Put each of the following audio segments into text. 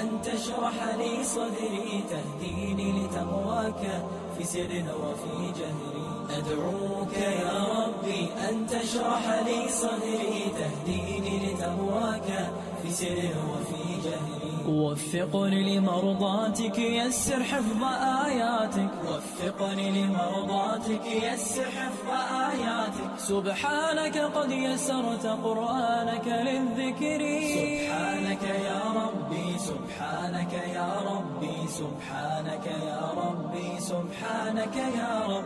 أن تشرح لي صدري تهديني لتقواك. في سر وفي جهري. أدعوك يا ربي أن تشرح لي صدري تهديني لتقواك في سر وفي جهري. وفقني لمرضاتك يسر حفظ آياتك. وفقني لمرضاتك يسر حفظ آياتك. سبحانك قد يسرت قرآنك للذكر. سبحانك يا ربي سبحانك يا ربي سبحانك يا ربي سبحانك يا رب.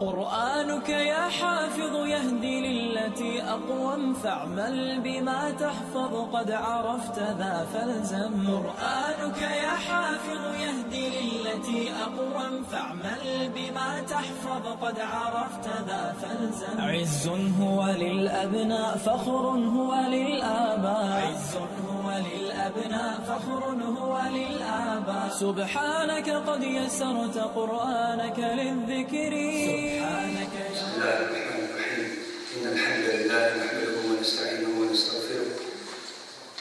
قرآنك يا حافظ يهدي للتي أقوم. فاعمل بما تحفظ. قد عرفت ذا فالزم. قرآنك يا حافظ يهدي للتي أقوم. فاعمل بما تحفظ. قد عرفت ذا فالزم. عز هو للأبناء. فخر هو للآباء. عز للأبناء فخر هو للآباء. سبحانك قد يسرت قرآنك للذكر. سبحانك بسم الله الرحمن الرحيم إن الحمد لله نحمده ونستعينه ونستغفره.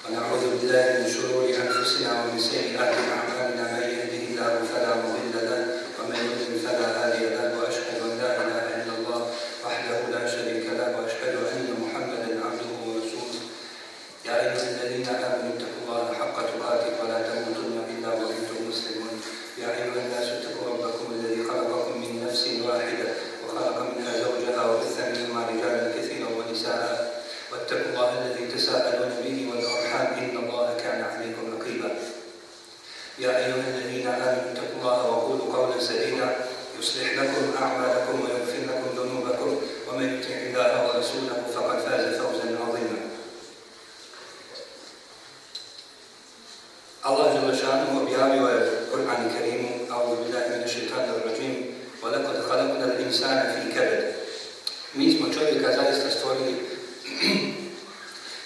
ونعوذ بالله من شرور أنفسنا ومن سيئات أعمالنا. من يهده الله فلا يا أيها الذين آمنوا اتقوا الله وقولوا قولا سديدا يصلح لكم أعمالكم ويغفر لكم ذنوبكم ومن يطع الله ورسوله فقد فاز فوزا عظيما Đelešanu objavio je u Kur'an Kerimu, A'udhu billahi min shaitanir rajim, وَلَقَدْ خَلَقْنَا الْإِنسَانَ فِي كَبَدٍ Mi smo čovjeka zaista stvorili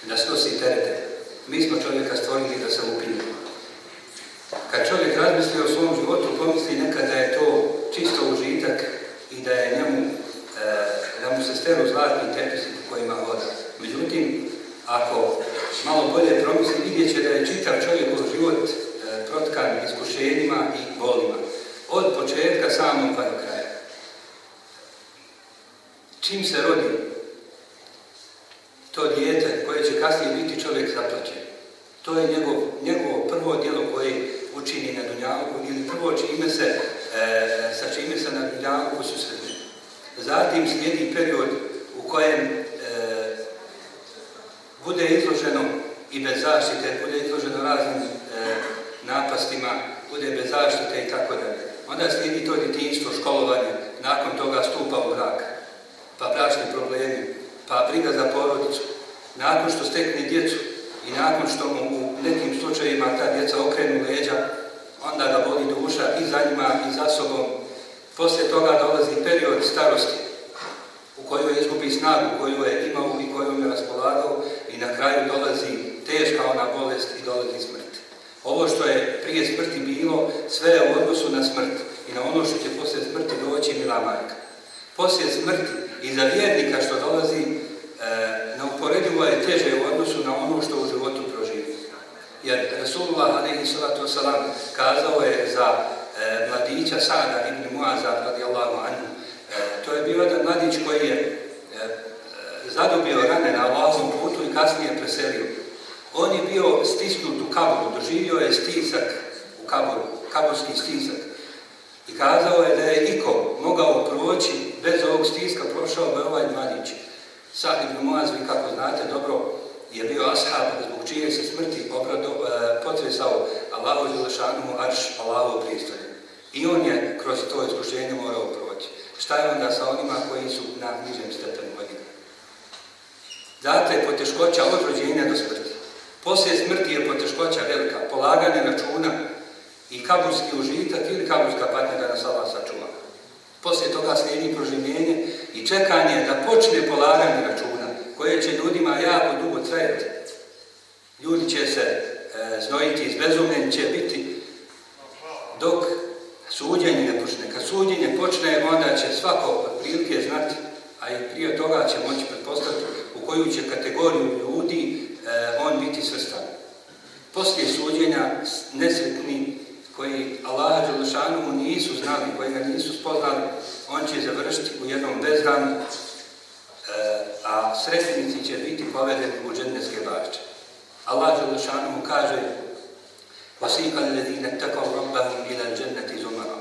da snosi terete. Mi smo čovjeka stvorili da se upinje. Kad čovjek razmisli o svom životu, pomisli nekada je to čisto užitak i da je njemu, e, da mu se steru zlatni tepisi po kojima hoda. Međutim, ako malo bolje promisli, vidjet će da je čitav čovjekov život e, protkan iskušenjima i bolima. Od početka samog pa do kraja. Čim se rodi to dijete koje će kasnije biti čovjek zaplaćen, to je njegov, njegovo prvo djelo koje učini na Dunjavku ili prvo čime se, e, sa čime se na Dunjavku susretne. Zatim slijedi period u kojem e, bude izloženo i bez zaštite, bude izloženo raznim e, napastima, bude bez zaštite i tako dalje. Onda slijedi to djetinjstvo, školovanje, nakon toga stupa u brak, pa bračni problemi, pa briga za porodicu. Nakon što stekne djecu i nakon što mu u nekim slučajevima ta djeca okrenu leđa, onda ga boli duša i za njima i za sobom. Poslije toga dolazi period starosti u kojoj izgubi snagu koju je imao i kojom je raspolagao i na kraju dolazi teška ona bolest i dolazi smrt. Ovo što je prije smrti bilo, sve je u odnosu na smrt i na ono što će poslije smrti doći mila majka. Poslije smrti i za vjernika što dolazi, e, neuporedivo je teže u odnosu na ono što u životu proživi. Jer Rasulullah a.s. kazao je za e, mladića Sada ibn Muaza radijallahu anhu. E, to je bio jedan mladić koji je e, zadobio rane na Allahovom putu i kasnije preselio. On je bio stisnut u kaboru, doživio je stisak u kaboru, kaborski stisak. I kazao je da je iko mogao proći bez ovog stiska, prošao bi ovaj mladić. Sad ibn Muaz, vi kako znate dobro, je bio ashab zbog čije se smrti obrado, e, potresao Allahu Đelešanuhu arš Allahu prijestolje. I on je kroz to iskušenje morao proći. Šta je onda sa onima koji su na nižem stepenu godina? Dakle, poteškoća od rođenja do smrti. Poslije smrti je poteškoća velika, polaganje računa i kaburski užitak ili kaburska patnja da nas Allah sačuva. Poslije toga slijedi proživljenje i čekanje da počne polaganje računa, koje će ljudima jako dugo trajati. Ljudi će se e, znojiti, izbezumljen će biti dok suđenje ne počne. Kad suđenje počne, onda će svako prilike znati, a i prije toga će moći pretpostaviti u koju će kategoriju ljudi e, on biti svrstan. Poslije suđenja nesretni, koji Allaha Đelešanu nisu znali, koji ga nisu spoznali, on će završiti u jednom bezdanu, e, a sretnici će biti povedeni u dženneske bašće. Allah Đelešanu mu kaže وَسِيقَ الَّذِينَ اتَّقَوْا رَبَّهُمْ إِلَى الْجَنَّةِ زُمَرًا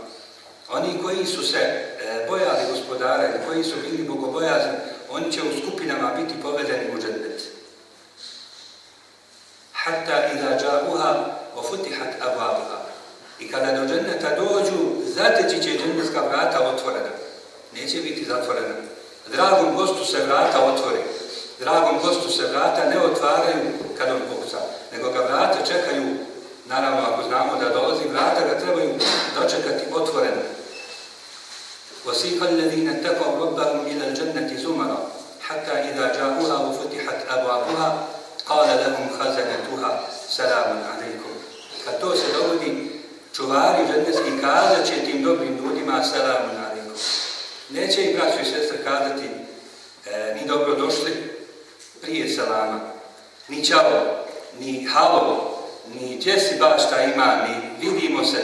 Oni koji su se e, bojali gospodara ili koji su bili bogobojazni, oni će u skupinama biti povedeni u I kada do dženneta dođu, zateći će džennetska vrata otvorena. Neće biti zatvorena. Dragom gostu se vrata otvori. Dragom gostu se vrata ne otvaraju kad on kuca, nego ga vrata čekaju, naravno ako znamo da dolazi, vrata ga trebaju dočekati otvoreno. وسيق الذين اتقوا ربهم إلى الجنة زمرا حتى إذا جاءوها وفتحت أبوابها قال لهم خزنتها سلام عليكم Kad to se dogodi, čuvari džennetski kazat će tim dobrim ljudima selamun alaikum. Neće im braću i sestre kazati e, ni dobro došli prije selama, ni čao, ni halo, ni gdje si baš šta ima, ni vidimo se,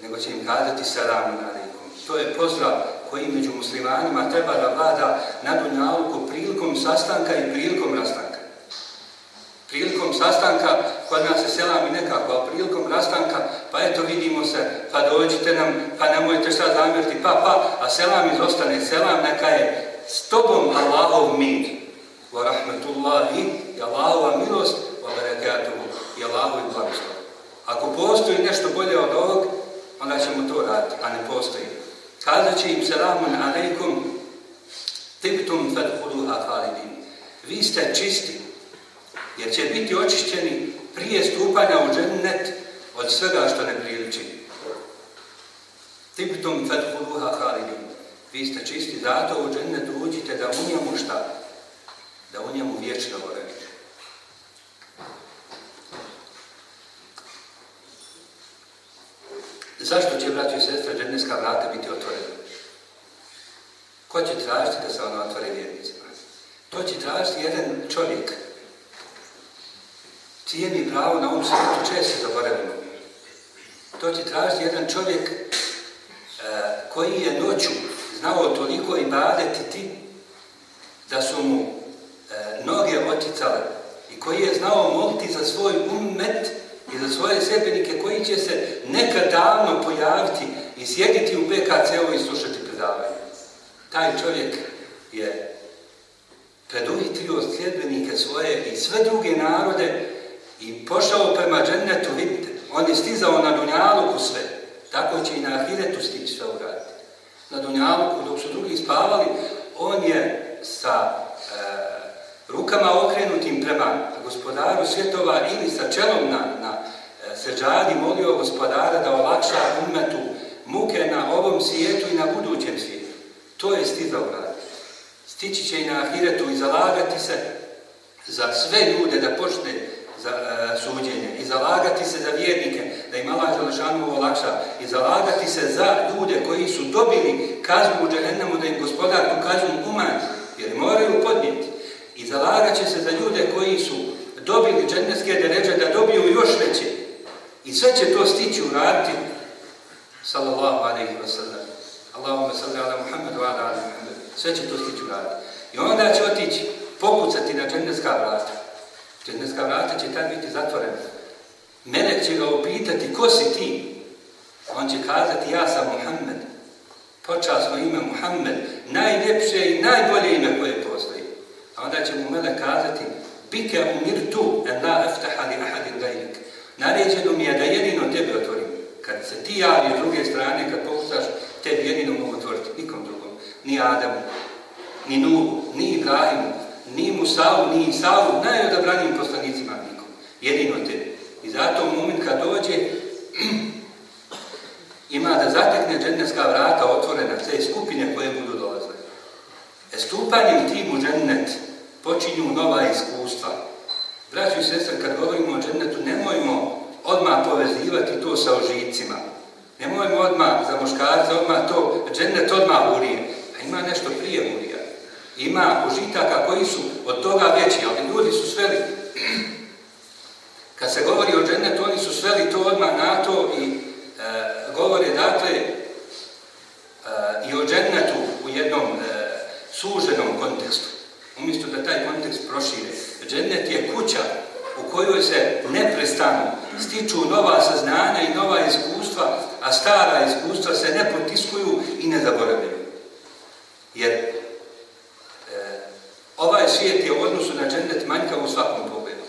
nego će im kazati selamun alaikum. To je pozdrav koji među muslimanima treba da vlada na dunjaluku prilikom sastanka i prilikom rastanka. Prilikom sastanka, kod nas se selam i nekako, ali prilikom rastanka, pa eto vidimo se, pa dođite nam, pa nemojte šta zamjeriti, pa pa, a selam izostane, selam neka je s tobom Allahov mir. Wa rahmetullahi, i Allahova milost, wa barakatuhu, i Allahov blagoslov. Ako postoji nešto bolje od ovog, onda ćemo to raditi, a ne postoji. Kazat će im selamun alaikum, tibtum fadhuduha khalidin. Vi ste čisti, jer će biti očišćeni prije stupanja u džennet od svega što ne priliči. Tibtum fadhuduha khalidin. Vi ste čisti, zato u džennet uđite da u njemu šta? Da u njemu vječno boravite. Zašto će, braći i sestre, dženneska vrata biti otvorena? Ko će tražiti da se ona otvore vjernicima? To će tražiti jedan čovjek. Cijeni pravo na ovom svijetu često zaboravimo. To će tražiti jedan čovjek e, koji je noću znao toliko i badetiti da su mu e, noge oticale i koji je znao moliti za svoj ummet i za svoje sebenike koji će se nekad davno pojaviti i sjediti u BKC-u i slušati predavanje. Taj čovjek je preduvitrio sljedbenike svoje i sve druge narode i pošao prema džennetu, vidite, on je stizao na Dunjaluku sve, tako će i na Ahiretu stići sve uraditi. Na Dunjaluku, dok su drugi spavali, on je sa e, rukama okrenutim prema gospodaru svjetova ili sa čelom na, na e, seđadi molio gospodara da olakša umetu muke na ovom svijetu i na budućem svijetu. To je stizao raditi. Stići će i na ahiretu i zalagati se za sve ljude da počne za, e, suđenje i zalagati se za vjernike, da im Allah Želešanu olakša i zalagati se za ljude koji su dobili kaznu u džehennemu da im gospodar tu kaznu umanji, jer moraju podnijeti. I zalagat će se za ljude koji su dobili dženneske deređe da dobiju još veće. I sve će to stići uraditi sallallahu alaihi wa sallam. Allahumma salli ala Muhammedu ala ala Muhammedu. Sve će to stići uraditi. I onda će otići pokucati na dženneska vrata. Dženneska vrata će tad biti zatvorena. Melek će ga upitati ko si ti? On će kazati ja sam Muhammed. Počasno ime Muhammed. Najljepše i najbolje ime koje postoji. A onda će mu Melek kazati Bike umirtu en la eftaha li ahadin gajlik. Naređeno mi je da jedino tebe otvorim. Kad se ti javi s druge strane, kad pokušaš, tebi jedino mogu otvoriti. Nikom drugom. Ni Adamu, ni Nuhu, ni Ibrahimu, ni Musavu, ni Isavu, najodabranijim poslanicima nikom. Jedino tebi. I zato u moment kad dođe, ima da zatekne dženneska vrata otvorena, te skupine koje budu dolazile. E stupanjem tim u džennet počinju nova iskustva. Braći i sestre, kad govorimo o džennetu, nemojmo odmah povezivati to sa ožicima. Nemojmo odmah za muškarca, odmah to, džennet odmah urije. A ima nešto prije urija. Ima užitaka koji su od toga veći, ali ljudi su sveli Kad se govori o džennetu, oni su sveli to odmah na to i e, govore dakle e, i o džennetu u jednom e, suženom kontekstu. Umjesto da taj kontekst prošire. Džennet je kuća u kojoj se neprestano stiču nova saznanja i nova iskustva, a stara iskustva se ne potiskuju i ne zaboravljaju. Jer ovaj svijet je u odnosu na džennet manjkav u svakom pogledu.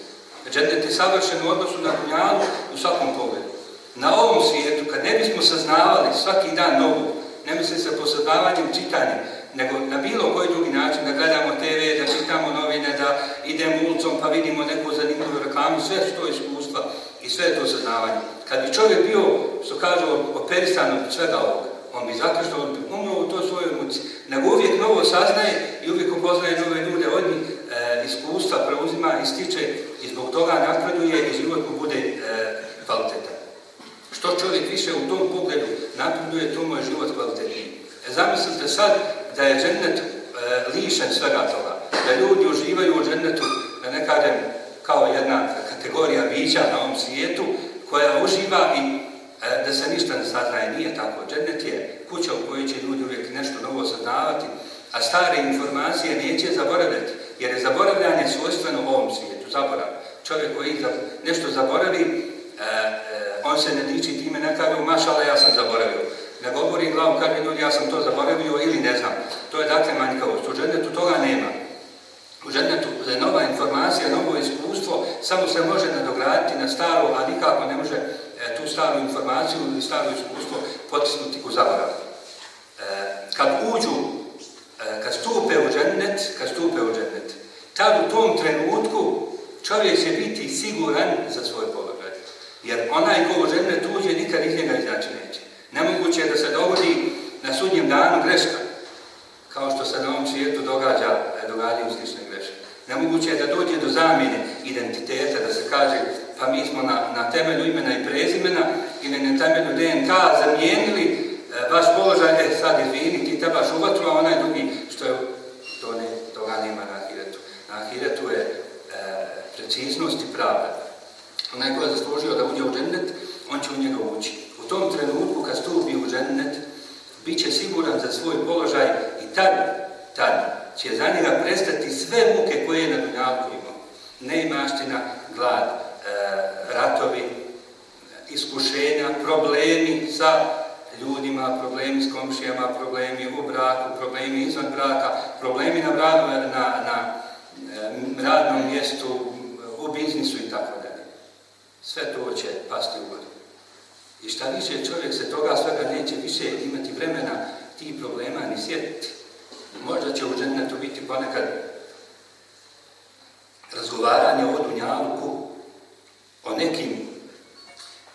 Džennet je savršen u odnosu na dunjalu u svakom pogledu. Na ovom svijetu, kad ne bismo saznavali svaki dan novu, ne misli se po saznavanjem čitanjem, nego na bilo koji drugi način, da gledamo TV, da čitamo novine, da idemo ulicom pa vidimo neku zanimljivu reklamu, sve je iskustva i sve to saznavanje. Kad bi čovjek bio, što kažu, operisan od svega ovoga, on bi zakrštao, on u to svojoj muci, nego uvijek novo saznaje i uvijek upoznaje nove ljude od njih, e, iskustva preuzima i stiče i zbog toga napreduje i život mu bude e, kvalitetan. Što čovjek više u tom pogledu napreduje, to mu je život kvalitetniji. E, zamislite sad da je džennet e, lišen svega toga, da ljudi uživaju u džennetu, da ne kažem kao jedna kategorija bića na ovom svijetu, koja uživa i da se ništa ne saznaje. Nije tako. Džennet je kuća u kojoj će ljudi uvijek nešto novo saznavati, a stare informacije neće zaboraviti, jer je zaboravljanje svojstveno u ovom svijetu. Zaborav. Čovjek koji nešto zaboravi, e, on se ne diči time, ne kaže, mašala, ja sam zaboravio ne govori glavom, kaže ljudi, ja sam to zaboravio ili ne znam. To je dakle manjkavost. U ženetu toga nema. U ženetu je nova informacija, novo iskustvo, samo se može nadograditi na staru, a nikako ne može e, tu staru informaciju ili staro iskustvo potisnuti u zaborav. E, kad uđu, e, kad stupe u ženet, kad stupe u ženet, tad u tom trenutku čovjek će biti siguran za svoj položaj. Jer onaj ko u ženet uđe, nikad iz njega izaći neće. Nemoguće je da se dogodi na sudnjem danu greška, kao što se na ovom svijetu događa, događaju slične. Nemoguće je da dođe do zamjene identiteta, da se kaže pa mi smo na, na temelju imena i prezimena ili na temelju DNK zamijenili e, vaš položaj, e sad izvini, ti trebaš u vatru, a onaj drugi, što je, to ne, toga nema na ahiretu. Na ahiretu je e, preciznost i pravda. Onaj ko je zaslužio da uđe u džennet, on će u njega ući. U tom trenutku kad stupi u džennet, bit će siguran za svoj položaj i tad, tad će za njega prestati sve muke koje je na dunjalku imao. Neimaština, glad, e, ratovi, iskušenja, problemi sa ljudima, problemi s komšijama, problemi u braku, problemi izvan braka, problemi na, e, radnom mjestu, u biznisu i tako dalje. Sve to će pasti u vodu. I šta više čovjek se toga svega neće više imati vremena tih problema ni sjetiti. Možda će u džennetu biti ponekad razgovaranje o dunjaluku, o nekim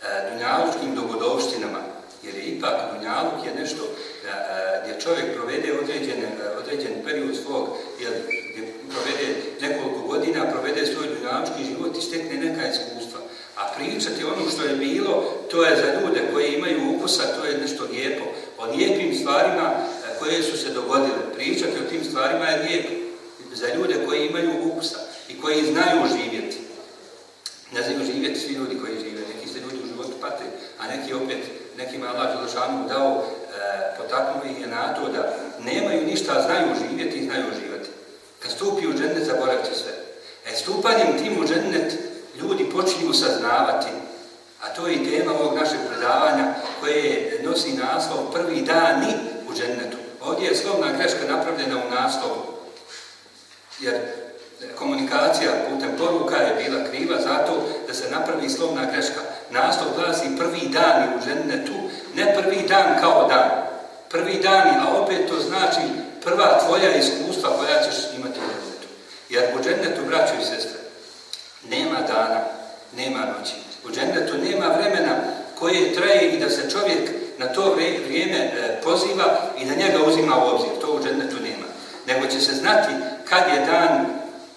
e, dunjalučkim dogodovštinama, jer je ipak dunjaluk je nešto e, e, gdje čovjek provede određen, e, određen period svog, jer gdje provede nekoliko godina, provede svoj dunjalučki život i stekne neka iskustva. A pričati ono što je bilo, to je za ljude koji imaju ukusa, to je nešto lijepo. O lijepim stvarima koje su se dogodile. Pričati o tim stvarima je lijepo. Za ljude koji imaju ukusa i koji znaju živjeti. Ne znaju živjeti svi ljudi koji žive. Neki se ljudi u životu pate, a neki opet, nekima Allah Đelšanu dao, e, potaknuo ih je na to da nemaju ništa, znaju živjeti i znaju živjeti. Kad stupi u džennet, zaboravit će sve. E, stupanjem tim u džennet, ljudi počinju saznavati, a to je i tema ovog našeg predavanja koje nosi naslov prvi dani u džennetu. Ovdje je slovna greška napravljena u naslovu, jer komunikacija putem poruka je bila kriva zato da se napravi slovna greška. Naslov glasi prvi dani u džennetu, ne prvi dan kao dan. Prvi dani, a opet to znači prva tvoja iskustva koja ćeš imati u džennetu. Jer u džennetu, braćo i sestre, nema dana, nema noći. U džennetu nema vremena koje traje i da se čovjek na to vrijeme e, poziva i da njega uzima u obzir. To u džennetu nema. Nego će se znati kad je dan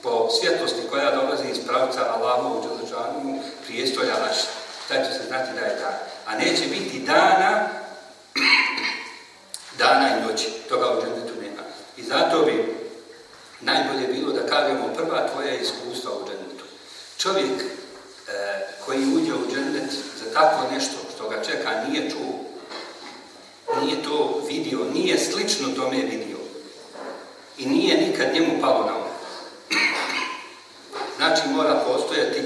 po svjetlosti koja dolazi iz pravca Allahovu Đelešanu prijestolja naša. Tad će se znati da je dan. A neće biti dana dana i noći. Toga u džennetu nema. I zato bi najbolje bilo da kažemo prva tvoja iskustva u džennetu. Čovjek e, tako nešto što ga čeka nije čuo, nije to vidio, nije slično tome vidio i nije nikad njemu palo na um. Znači mora postojati,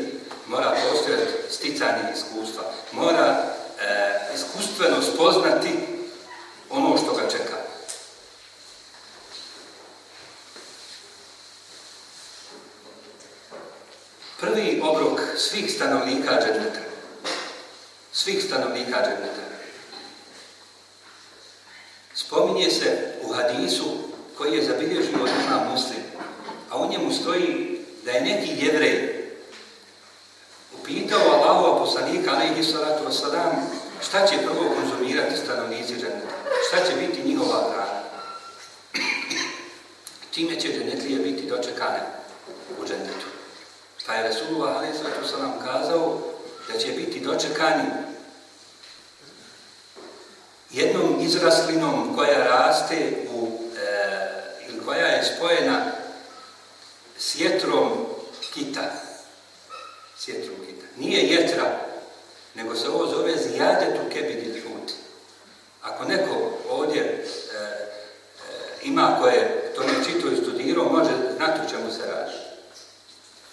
mora postojati sticanje iskustva, mora e, iskustveno spoznati ono što ga čeka. Prvi obrok svih stanovnika dženneta, svih stanovnika dženneta, spominje se u hadisu koji je zabilježio od ima muslim, a u njemu stoji da je neki jevrej upitao Allahova poslanika, alaihi salatu wasalam, šta će prvo konzumirati stanovnici dženneta, šta će biti njihova hrana. Time će džennetlije biti dočekane u džennetu. Pa je Resulullah a.s. nam kazao da će biti dočekani jednom izraslinom koja raste u, e, koja je spojena s jetrom kita. S jetrom kita. Nije jetra, nego se ovo zove zijadetu kebidil hut. Ako neko ovdje e, e, ima koje to ne čito i studirao, može znati čemu se radi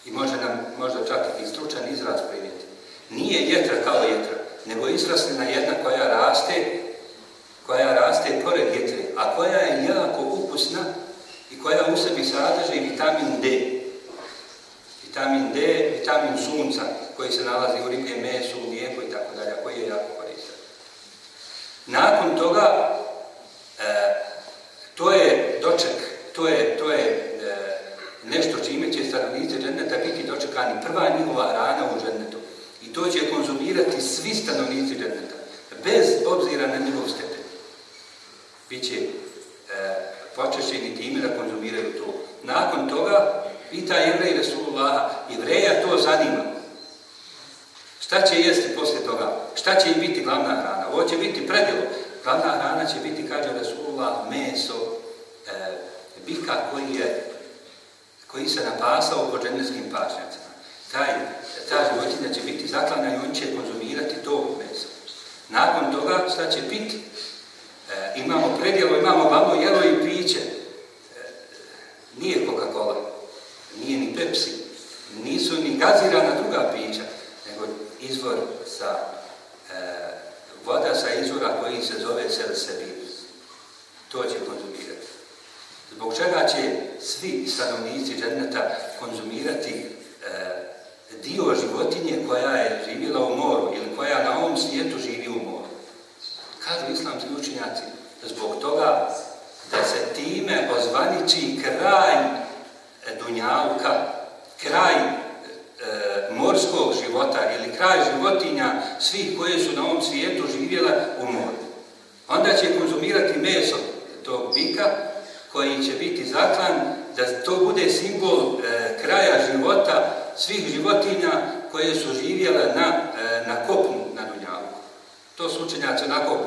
i može nam možda čak i stručan izraz prinijeti. Nije jetra kao jetra, nego izraslina jedna koja raste, koja raste pored jetre, a koja je jako ukusna i koja u sebi sadrži vitamin D. Vitamin D, vitamin sunca, koji se nalazi u riblje mesu, u mlijeku i tako dalje, koji je jako koristan. Nakon toga, e, to je doček, to je, to je e, nešto čime će stanovnici dženneta biti dočekani. Prva njihova rana u džennetu. I to će konzumirati svi stanovnici dženneta. Bez obzira na njihov stepen. Biće e, počešćeni time da konzumiraju to. Nakon toga pita jevrej Resulullah, jevreja to zanima. Šta će jesti poslije toga? Šta će im biti glavna hrana? Ovo će biti predjelo. Glavna hrana će biti, kaže Resulullah, meso, e, bika koji je koji se napasao po džennetskim pašnjacima. Taj, ta životinja će biti zaklana i on će konzumirati to meso. Nakon toga šta će piti? E, imamo predjelo, imamo glavno jelo i piće. E, nije Coca-Cola, nije ni Pepsi, nisu ni gazirana druga pića, nego izvor sa e, voda sa izvora koji se zove Selsebil. To će konzumirati. Zbog čega će svi stanovnici dženneta konzumirati dio životinje koja je živjela u moru ili koja na ovom svijetu moru. Kažu islamski učinjaci, zbog toga da se time ozvaniči kraj e, Dunjavka, kraj e, morskog života ili kraj životinja svih koje su na ovom svijetu živjela u moru. Onda će konzumirati meso tog bika koji će biti zaklan, da to bude simbol e, kraja života svih životinja koje su živjele na, e, na kopnu na Dunjavu. To su učenjaci onako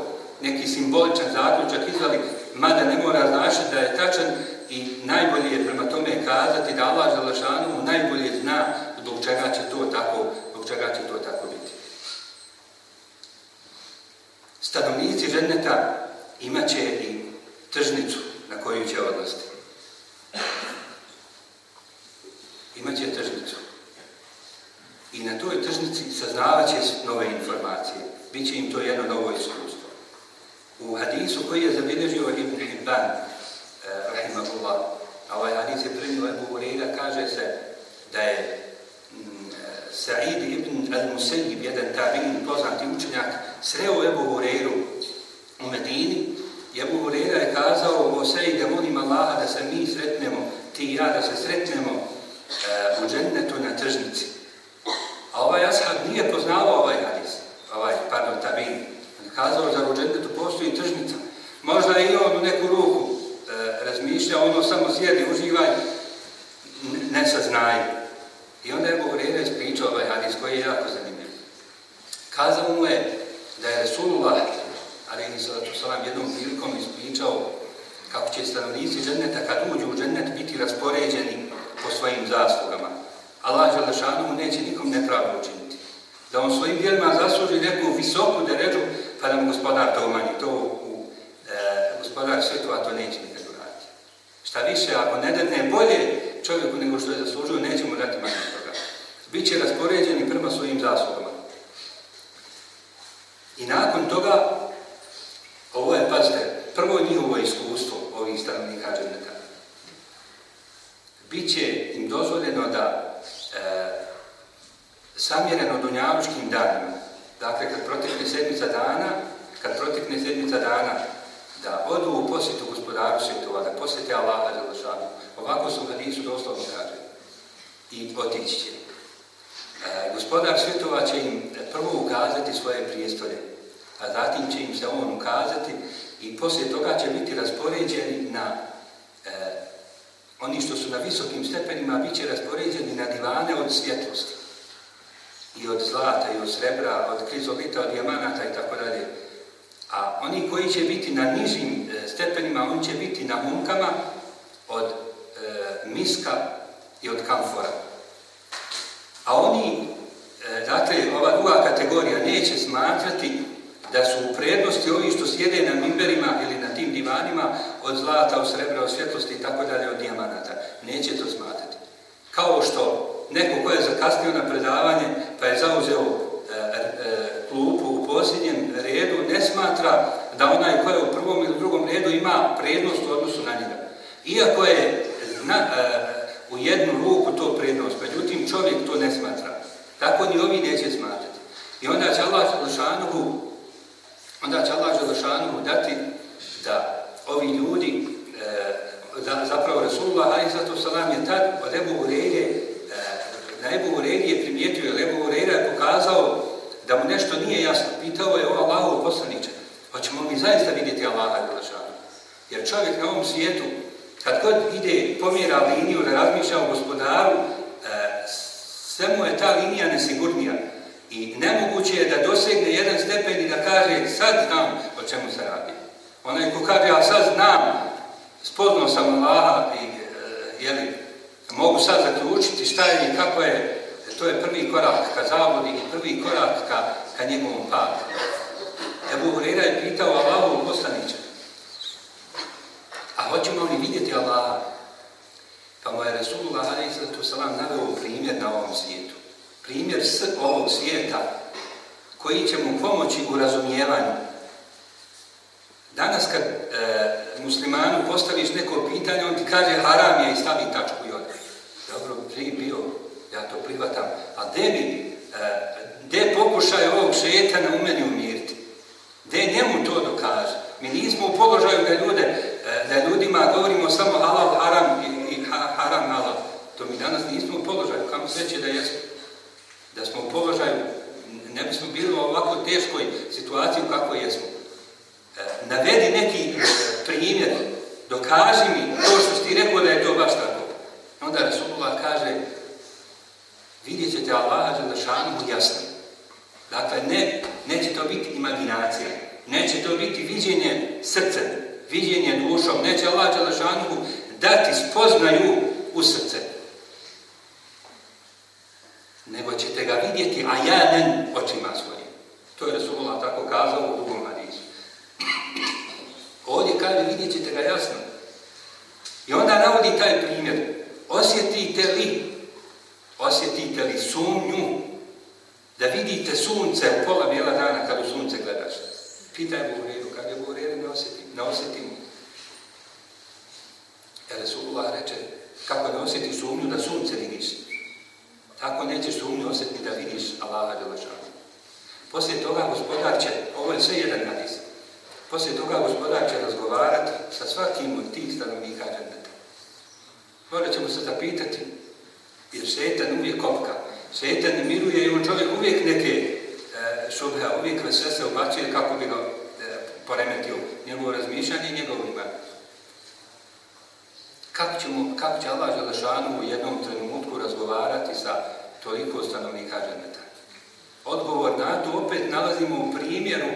neki simboličan zaključak izvali, mada ne mora značiti da je tačan i najbolje je prema tome kazati da Allah Želešanu najbolje zna zbog čega će to tako, zbog čega to tako biti. Stanovnici ženeta imat će i tržnicu na koju će odlasti. Imaće tržnicu. I na toj tržnici saznavat će nove informacije. Biće im to jedno novo iskustvo. U hadisu koji je zabilježio Ibn Hibban, eh, rahimahullah, a ovaj hadis je primio Ebu Hureyra, kaže se da je mm, Sa'id ibn al-Musayyib, jedan tabin poznati učenjak, sreo Ebu Hureyru u Medini i Abu Hurera je kazao o seji da molim Allaha da se mi sretnemo, ti i ja da se sretnemo uh, u džennetu na tržnici. A ovaj ashab nije poznao ovaj hadis, ovaj, pardon, tabin. Kazao da u džennetu postoji tržnica. Možda je i on u neku ruku uh, razmišljao, ono samo sjedi, uživaj, ne saznaju. I onda je Abu Hurera ispričao ovaj hadis koji je jako zanimljiv. Kazao mu je da je Resulullah alaihi sallatu sallam, jednom prilikom ispričao kako će stanovnici dženneta kad uđu u džennet biti raspoređeni po svojim zaslugama. Allah Želešanu neće nikom nepravdu učiniti. Da on svojim dijelima zasluži neku visoku deređu, pa da mu gospodar to umanji. To u e, gospodar svjetova to neće nikad uraditi. Šta više, ako ne dadne bolje čovjeku nego što je zaslužio, neće mu dati manje toga. Biće raspoređeni prema svojim zaslugama. I nakon toga, ovo je, pazite, prvo njihovo iskustvo ovih stanovnika dženeta. Biće im dozvoljeno da e, samjereno dunjavuškim danima, dakle kad protekne sedmica dana, kad protekne sedmica dana, da odu u posjetu gospodaru svjetova, da posjete Allaha Đelešanu. Ovako su hadisu doslovno kaže. I otići će. E, gospodar svjetova će im prvo ukazati svoje prijestolje, a zatim će im se on ukazati i poslije toga će biti raspoređeni na e, oni što su na visokim stepenima, bit će raspoređeni na divane od svjetlosti i od zlata, i od srebra, od krizolita, od dijamanata i tako dalje. A oni koji će biti na nižim e, stepenima, oni će biti na humkama od e, miska i od kamfora. A oni, e, dakle, ova druga kategorija neće smatrati da su u prednosti ovi što sjede na mimberima ili na tim divanima od zlata, od srebra, od svjetlosti i tako dalje, od dijamanata. Neće to smatrati. Kao što neko ko je zakasnio na predavanje pa je zauzeo e, e, klupu u posljednjem redu, ne smatra da onaj ko je u prvom ili drugom redu ima prednost u odnosu na njega. Iako je na, e, u jednu ruku to prednost, međutim čovjek to ne smatra. Tako ni ovi neće smatrati. I onda će Allah Želešanuhu onda će Allah Želešanuhu dati da ovi ljudi, e, da, zapravo Rasulullah a.s. je tad od Ebu Hureyre, e, na Ebu Hureyri je primijetio, jer Ebu Hureyre je pokazao da mu nešto nije jasno. Pitao je o Allahu poslaniče, hoćemo mi zaista vidjeti Allaha Želešanu? Jer čovjek na ovom svijetu, kad god ide, pomjera liniju, da razmišlja o gospodaru, e, sve mu je ta linija nesigurnija. I nemoguće je da dosegne jedan stepen i da kaže sad znam o čemu se radi. Onaj ko kaže ja sad znam, spoznao sam Allaha i e, jeli, mogu sad zaključiti šta je i kako je, to je prvi korak ka zabludi i prvi korak ka, ka njegovom padu. Ebu Hurera je pitao Allahu poslanića, a hoćemo li vidjeti Allaha? Pa mu je Resulullah a.s. naveo primjer na ovom svijetu primjer s ovog svijeta koji će mu pomoći u razumijevanju. Danas kad e, muslimanu postaviš neko pitanje, on ti kaže haram je i stavi tačku živ bio, ja to prihvatam. A gdje mi, gdje pokušaj ovog šetana u meni umiriti? Gdje njemu to dokaže? Mi nismo u položaju da, ljude, e, da ljudima govorimo samo halal, haram i, haram, halal. To mi danas nismo u položaju, kamo sreće da jesmo da smo u položaju, ne bismo bili u ovako teškoj situaciji u kakvoj jesmo. E, navedi neki e, primjer, dokaži mi to što ti rekao da je to baš tako. Onda Rasulullah kaže, vidjet ćete Allaha Đelešanu jasno. Dakle, ne, neće to biti imaginacija, neće to biti viđenje srcem, viđenje dušom, neće Allah Đelešanu dati spoznaju u srce nego ćete ga vidjeti a ja ne očima svojim. To je Resulullah tako kazao u drugom hadisu. Ovdje kaže vidjet ćete ga jasno. I onda navodi taj primjer. Osjetite li, osjetite li sumnju da vidite sunce pola bijela dana kad u sunce gledaš? Pitaj u redu, kad je u redu ne osjetim, ne osjetim. Jer Resulullah reče, kako ne osjeti sumnju da sunce vidiš? Tako nećeš sumnju osjetiti da vidiš Allaha Đelešanu. Poslije toga gospodar će, ovo je sve jedan hadis, poslije toga gospodar će razgovarati sa svakim od tih stanovnika džendeta. Morat ćemo se zapitati, jer šetan uvijek kopka. Šetan miruje i on čovjek uvijek neke e, šubhe, uvijek sve se ubacuje kako bi ga e, poremetio njegovo razmišljanje i njegovo imanje. Kako, ćemo, kako će Allah Želešanu u jednom trenutku razgovarati sa toliko stanovnika dženeta? Odgovor na to opet nalazimo u primjeru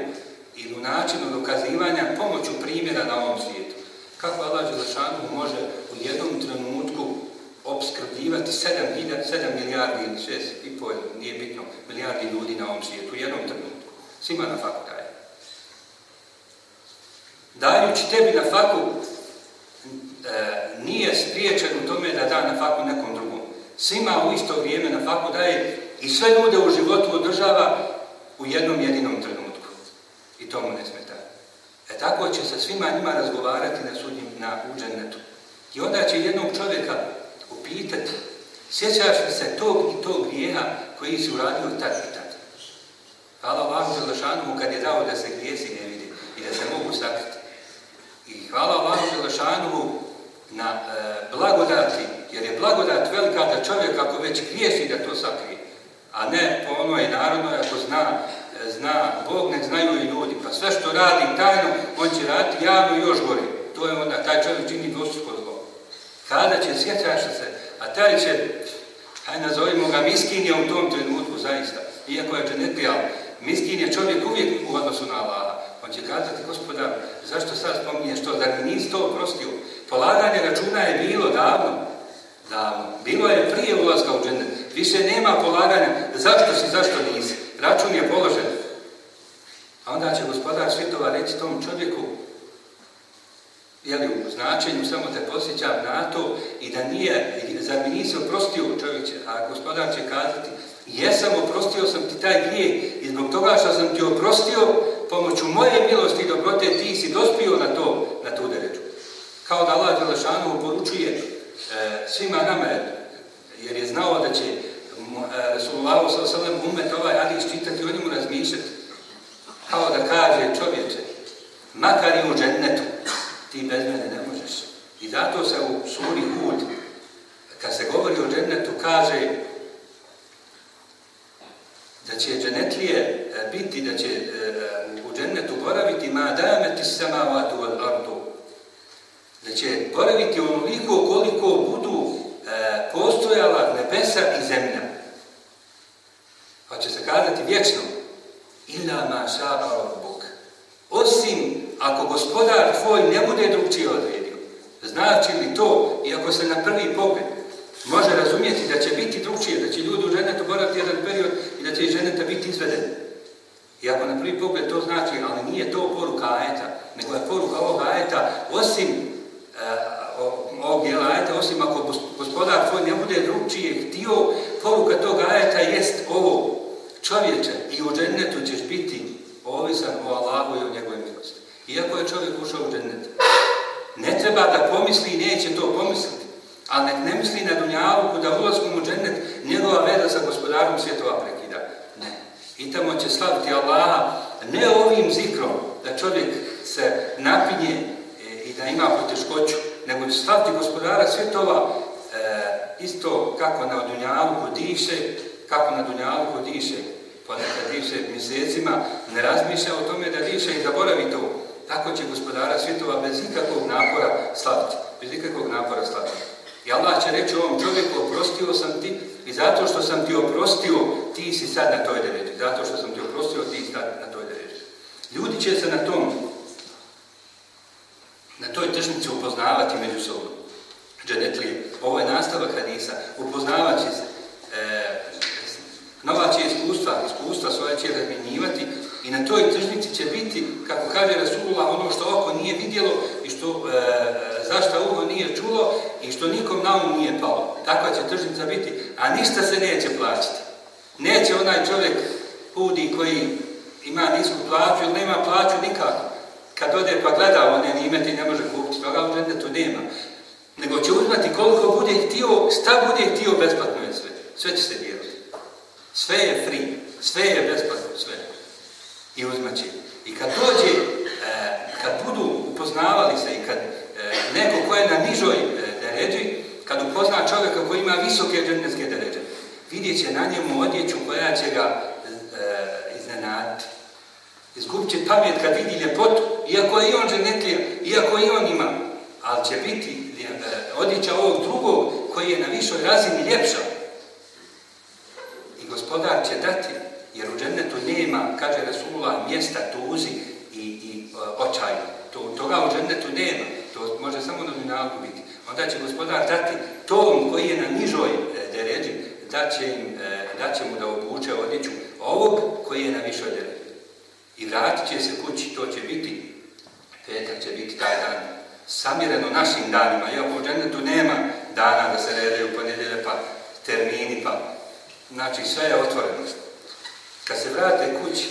i u načinu dokazivanja pomoću primjera na ovom svijetu. Kako Allah Želešanu može u jednom trenutku obskrbljivati 7, 7 milijardi, 6,5, nije bitno, milijardi ljudi na ovom svijetu u jednom trenutku. Svima na faku daje. Dajući tebi na faku, e, nije spriječen u tome da da na faku nekom drugom. Svima u isto vrijeme na faku daje i sve ljude u životu održava u jednom jedinom trenutku. I to mu ne smeta. Tako će se svima njima razgovarati na sudnjim, na uđenetu. I onda će jednog čovjeka upitati, sjećaš li se tog i tog grijeha koji si uradio tad i tad? Hvala Allahu Želešanu kad je dao da se grijesi ne vidi i da se mogu sakriti. I hvala Allahu Želešanu na e, blagodati, jer je blagodat velika da čovjek ako već grijesi da to sakrije, a ne po onoj narodnoj ako zna, e, zna Bog, nek znaju i ljudi. Sve što radi tajno, on će raditi javno i još gore. To je onda, taj čovjek čini dvostruko zlo. Kada će, sjećaš se, a taj će, aj nazovimo ga miskinje u tom trenutku zaista, iako je dženetlijal, miskin je čovjek uvijek u odnosu na Allaha. On će kazati, gospodar, zašto sad spominješ to, da mi nisi to oprostio? Polaganje računa je bilo davno, davno. Bilo je prije ulaska u dženet. Više nema polaganja, zašto si, zašto nisi. Račun je položen. A onda će gospodar svjetova reći tom čovjeku, jeli u značenju, samo te posjećam na to i da nije, zar mi nisi oprostio čovječe, a gospodar će kazati, jesam, oprostio sam ti taj grijeh i zbog toga što sam ti oprostio, pomoću moje milosti i dobrote ti si dospio na to, na tu deređu. Kao da Allah Đelešanu poručuje e, svima nama, jer je znao da će e, Resulullahu s.a.v. umet ovaj hadis čitati, o njemu razmišljati. Kao da kaže čovječe, makar i u džennetu, ti bez mene ne možeš. I zato se u suri Hud, kad se govori o džennetu, kaže da će dženetlije e, biti, da će e, u džennetu boraviti ma dameti samavatu od ardu. Da će boraviti onoliko koliko budu e, postojala nebesa i zemlja. Pa će se kazati vječno ila ma šaba Bog. Osim ako gospodar tvoj ne bude drugčije odredio. Znači li to, iako se na prvi pogled može razumjeti da će biti drugčije, da će ljudi u ženetu boraviti jedan period i da će iz ženeta biti izveden. Iako na prvi pogled to znači, ali nije to poruka ajeta, nego je poruka ovog ajeta, osim uh, ovog dijela ajeta, osim ako gospodar tvoj ne bude drugčije htio, poruka tog ajeta jest ovo, čovječe, i u džennetu ćeš biti ovisan o Allahu i o njegove milosti. Iako je čovjek ušao u džennet. Ne treba da pomisli i neće to pomisliti. Ali nek ne misli na Dunjaluku da ulazkom u džennet njegova veza sa gospodarom svjetova prekida. Ne. I tamo će slaviti Allaha ne ovim zikrom da čovjek se napinje e, i da ima poteškoću, nego će slaviti gospodara svjetova e, isto kako na Dunjaluku diše, kako na Dunjaluku diše, ponekad diše mjesecima, ne razmišlja o tome da diše i zaboravi to. Tako će gospodara svjetova bez ikakvog napora slaviti. Bez ikakvog napora slaviti. I Allah će reći ovom čovjeku, oprostio sam ti i zato što sam ti oprostio, ti si sad na toj deređi. Zato što sam ti oprostio, ti si sad na toj deređi. Ljudi će se na tom, na toj tržnici upoznavati među sobom. Džanetlije. Ovo je nastavak hadisa. Upoznavat će se. E, nova će iskustva, iskustva svoje će razmjenjivati i na toj tržnici će biti, kako kaže Rasulullah, ono što oko nije vidjelo i što e, zašto uho nije čulo i što nikom na um nije palo. Takva će tržnica biti, a ništa se neće plaćati. Neće onaj čovjek hudi koji ima nisku plaću ili nema plaću nikako. Kad ode pa gleda one imeti ne može kupiti, toga u džennetu nema. Nego će uzmati koliko bude htio, šta bude htio, besplatno je sve. Sve će se dijeliti. Sve je free, sve je besplatno, sve. I uzmaće. I kad dođe, e, kad budu upoznavali se i kad e, neko ko je na nižoj e, deređi, kad upozna čovjeka koji ima visoke dženevske deređe, vidjet će na njemu odjeću koja će ga iznenaditi. Izgubit će pamet kad vidi ljepotu, iako je i on ženetlija, iako i on ima, ali će biti odjeća ovog drugog koji je na višoj razini ljepša gospodar će dati, jer u džennetu nema, kaže Rasulullah, mjesta tuzi i, i uh, očaju. To, toga u džennetu nema, to može samo na biti. onda će gospodar dati tom koji je na nižoj e, deređi, da će, e, da će mu da obuče odjeću ovog koji je na višoj deređi. I vratit će se kući, to će biti, petak će biti taj dan, samireno našim danima, iako u džennetu nema dana da se redaju ponedjelje, pa termini, pa znači sve je otvoreno. Kad se vrate kući,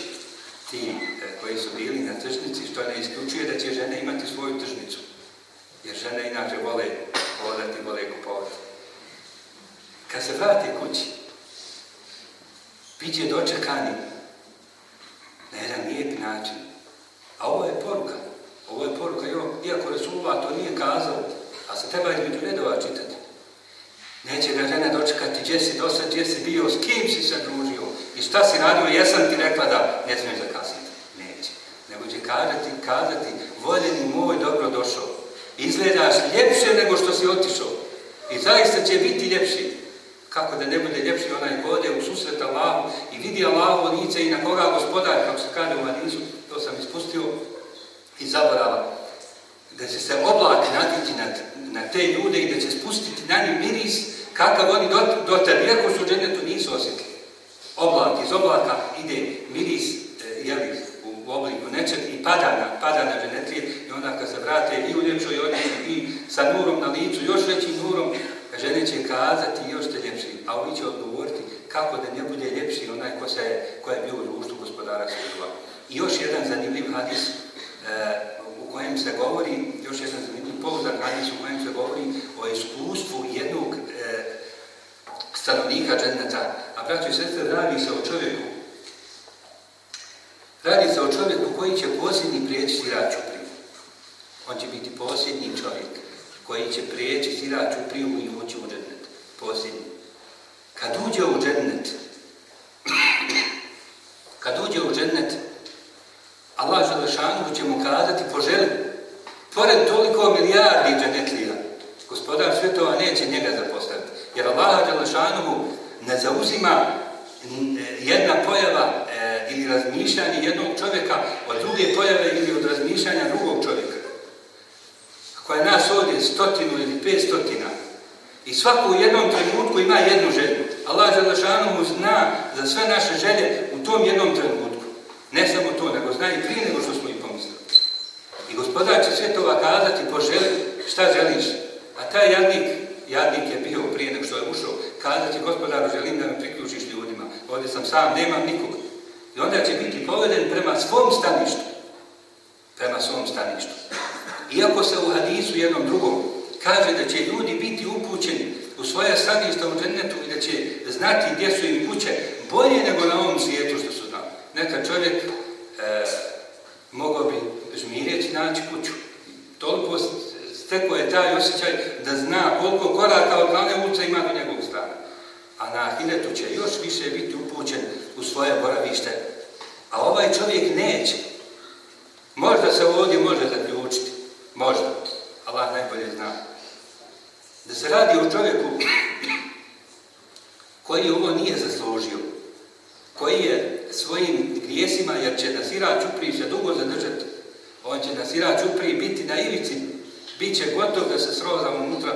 ti e, koji su bili na tržnici, što ne isključuje da će žene imati svoju tržnicu. Jer žene inače vole hodati, vole kupovati. Kad se vrate kući, bit će dočekani na jedan lijep način. A ovo je poruka. Ovo je poruka, iako Resulullah to nije kazao, a se treba između redova čitati. Neće ga žena dočekati, gdje si dosad, gdje si bio, s kim si se družio i šta si radio, jesam ti rekla da ne smiješ zakasniti. Neće. Nego će kazati, kazati, voljeni moj, dobro došao. Izgledaš ljepše nego što si otišao. I zaista će biti ljepši. Kako da ne bude ljepši onaj kode u susret Allahu i vidi Allahu lice i na koga gospodar, kako se kaže u Hadisu, to sam ispustio i zaborava. Da će se oblak naditi nad, na te ljude i da će spustiti na njih miris kakav oni dotad, iako su dženetu nisu osjetili. Oblak, iz oblaka ide miris, e, jeli, u obliku nečeg i pada na, pada na dženetlije i onda kad se vrate i u ljepšoj odjeći i sa nurom na licu, još većim nurom, žene će kazati još ste ljepši, a ovi će odgovoriti kako da ne bude ljepši onaj ko, se, je bio u društvu gospodara svjetova. I još jedan zanimljiv hadis e, kojem se govori, još jedan zanimljiv pouzdan hadis u kojem se govori o iskustvu jednog e, stanovnika dženeta. A braći i sestre, radi se o čovjeku Radi se o čovjeku koji će posljednji prijeći sirač priju. On će biti posljednji čovjek koji će prijeći sirač priju i ući u džennet. Posljednji. Kad uđe u džennet, kad uđe u džennet, Allah Želešanu će mu kazati poželi. Pored toliko milijardi džennetlija, gospodar svjetova neće njega zapostaviti. Jer Allah Želešanu ne zauzima jedna pojava ili razmišljanje jednog čovjeka od druge pojave ili od razmišljanja drugog čovjeka. Ako je nas ovdje stotinu ili pet stotina i svako u jednom trenutku ima jednu želju. Allah mu zna za sve naše želje u tom jednom trenutku. Ne samo to, nego zna i prije nego što smo i pomislili. I gospodar će sve toga kazati, poželi, šta želiš? A taj jadnik, jadnik je bio prije nego što je ušao, kazati gospodaru, želim da me priključiš ljudima. Ovdje sam sam, nemam nikog. I onda će biti poveden prema svom staništu. Prema svom staništu. Iako se u hadisu jednom drugom kaže da će ljudi biti upućeni u svoje staništa u džennetu i da će znati gdje su im kuće bolje nego na ovom svijetu što. Neka čovjek e, mogao bi žmireć naći kuću. Toliko stekao je taj osjećaj da zna koliko koraka od glavne ulice ima do njegovog stana. A na ahiretu će još više biti upućen u svoje boravište. A ovaj čovjek neće. Možda se ovdje može zaključiti. Možda. Allah najbolje zna. Da se radi o čovjeku koji ovo nije zaslužio. Koji je svojim grijesima, jer će na sirač upriji se dugo zadržati. On će na sirač upriji biti na ivici. Biće gotov da se srozamo unutra.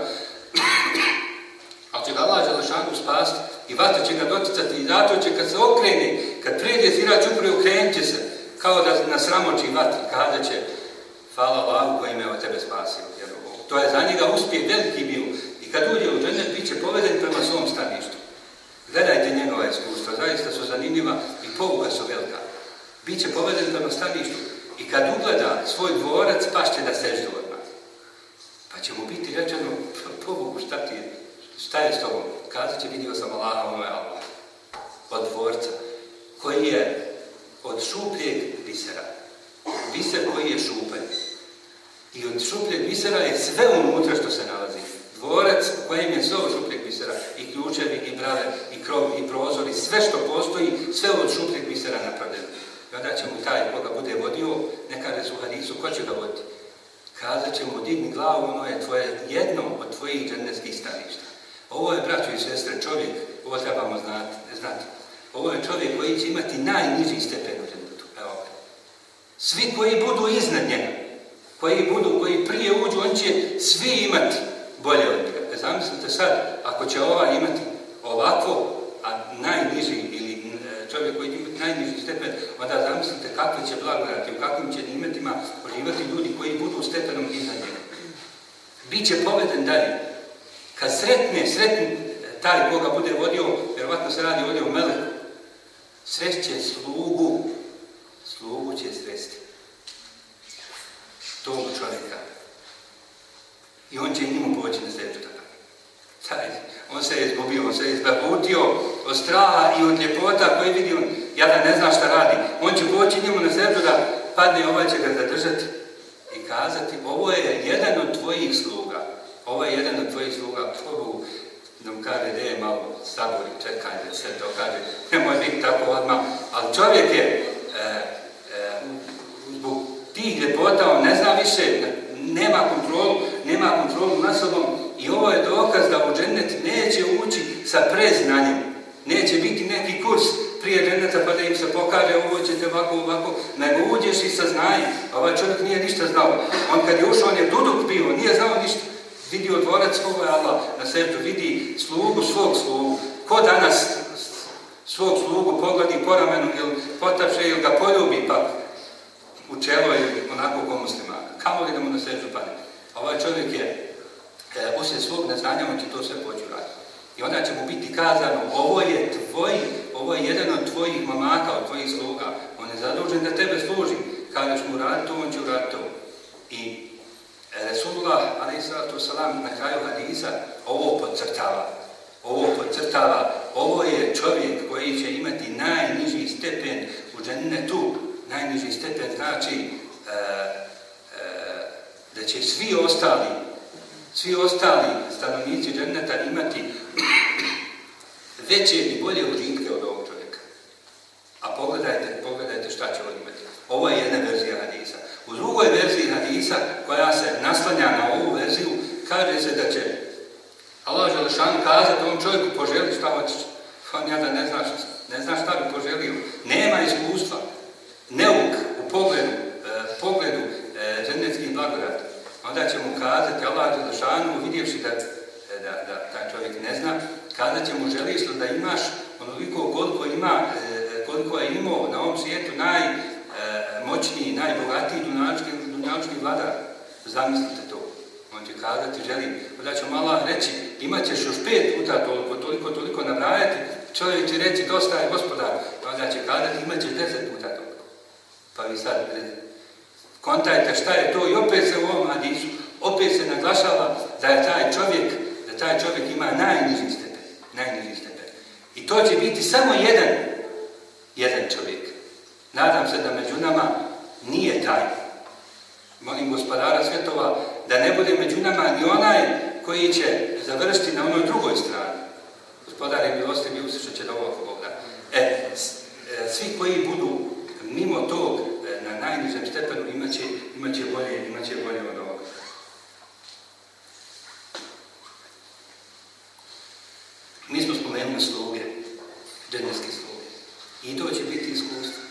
Ali će ga Allah Želešanu spasti i vatra će ga doticati i zato će kad se okrene, kad prijeđe zirač upravo okrenut će se, kao da nas ramoči vatri, kada će hvala Allahu koji me od tebe spasio. Jer to je za njega uspjeh veliki bio. I kad uđe u džennet, bit će poveden prema svom staništu. Gledajte njegova iskustva, zaista su zanimljiva i povuga su velika. Biće poveden prema staništu i kad ugleda svoj dvorac, pašće da seždu odmah. Pa će mu biti rečeno, povugu šta ti je, šta je s tobom? kazat će vidio sam Allaha, ono je Allah. Od dvorca, koji je od šupljeg bisera. Biser koji je šupanj. I od šupljeg bisera je sve unutra što se nalazi. Dvorac u kojem je sve šupljeg bisera. I ključevi, i brave, i krov, i prozori. Sve što postoji, sve od šupljeg bisera napravljeno. I onda će mu taj koga bude vodio, ne kaže su hadisu, ko će ga voditi? Kazat će mu, digni glavu, ono je tvoje, jedno od tvojih dženneskih staništa. Ovo je, braćo i sestre, čovjek, ovo trebamo znati, znati. Ovo je čovjek koji će imati najniži stepen u džennetu. Evo. Svi koji budu iznad njega, koji budu, koji prije uđu, on će svi imati bolje od njega. E, zamislite sad, ako će ova imati ovako, a najniži ili e, čovjek koji ima najniži stepen, onda zamislite kakve će blagodati, u kakvim će nimetima uživati ljudi koji budu stepenom iznad njega. Biće poveden dalje. Kad sretne, sretne taj koga bude vodio, vjerovatno se radi ovdje o sreće slugu, slugu će sresti. Tog čovjeka. I on će njemu poći na sreću Taj, on se je izgubio, on se je izbavutio od straha i od ljepota koji vidi on, da ne zna šta radi. On će poći njemu na sreću da padne, ovaj će ga zadržati i kazati, ovo je jedan od tvojih sluga. Ovo je jedan od tvojih sluga. Bogu, da mu kaže, gdje je malo sabori, čekaj da se to kaže. Nemoj biti tako odmah. Ali čovjek je, e, e, zbog tih ljepota, on ne zna više, nema kontrolu, nema kontrolu nad sobom i ovo je dokaz da u džennet neće ući sa preznanjem. Neće biti neki kurs prije dženeta pa da im se pokaže ovo ćete ovako, ovako, nego uđeš i sa znanjem. Ovaj čovjek nije ništa znao. On kad je ušao, on je duduk pio, nije znao ništa. Vidio dvorac svog Allah na sebi, vidi slugu svog slugu. Ko danas svog slugu pogledi po ramenu ili potapše ili ga poljubi pa u čelo ili onako ko muslimana. Kamo li da mu na sebi padne? Ovaj čovjek je e, uslijed svog neznanja, on će to sve poći raditi. I onda će mu biti kazano, ovo je tvoj, ovo je jedan od tvojih mamaka, od tvojih sluga. On je zadužen da tebe služi. Kada ćeš mu raditi to, on će uraditi to. I Resulullah, salam, na kraju hadisa ovo podcrtava. Ovo podcrtava. Ovo je čovjek koji će imati najniži stepen u džennetu. Najniži stepen znači e, e, da će svi ostali svi ostali stanovnici dženneta imati veće i bolje užitke od ovog čovjeka. A pogledajte, pogledajte šta će on imati. Ovo je jedna verzija hadisa. U drugoj verziji hadisa, koja se naslanja na ovu verziju, kaže se da će Allah Želešanu kazati ovom čovjeku poželi šta hoćeš. On ja da ne znaš, ne znaš šta bi poželio. Nema iskustva, neuk u pogledu, e, pogledu e, dženneckih Onda će mu kazati Allah Želešanu, vidjevši da, da, da taj čovjek ne zna, kazat će mu želiš da imaš onoliko koliko ima, e, koliko je imao na ovom svijetu naj, moćniji, najbogatiji dunjački vladar. Zamislite to. On će kazati, želim. Onda će malo reći, imat ćeš još pet puta toliko, toliko, toliko nabrajati. Čovjek će reći, dosta je gospodar. Onda će kazati, imat ćeš deset puta toliko. Pa vi sad kontajte šta je to i opet se u ovom hadisu, opet se naglašava da je taj čovjek, da taj čovjek ima najniži stepen. Najniži stepen. I to će biti samo jedan, jedan čovjek. Nadam se da među nama nije taj. Molim gospodara svjetova da ne bude među nama ni onaj koji će završiti na onoj drugoj strani. Gospodar je milosti mi uslišat će da ovo Boga. E, e, svi koji budu mimo tog na najnižem stepenu imaće, imaće bolje, imaće bolje od ovoga. Mi smo spomenuli sluge, dženevske sluge. I to će biti iskustvo.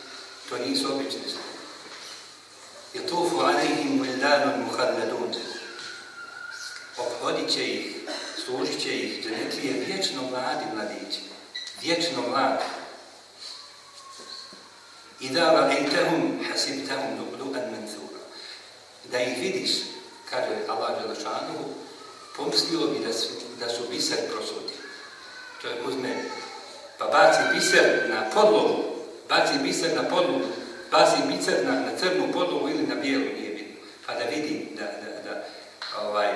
To nisu obični sluge. Jatufu alejhim wildanun muhalladun. Obhodit će ih, služit će ih, dženetlije vječno mladi mladići. Vječno mladi. I da ra'ejtahum hasibtahum du'du'an mansura. Da ih vidiš, kaže Allah Đelešanuhu, pomislilo bi da su, da su biser prosuti. Čovjek uzme, pa baci biser na podlogu, baci biser na podlogu, baci biser na, na crnu podlogu ili na bijelu, nije bitno. Pa da vidi, da, da, da, ovaj,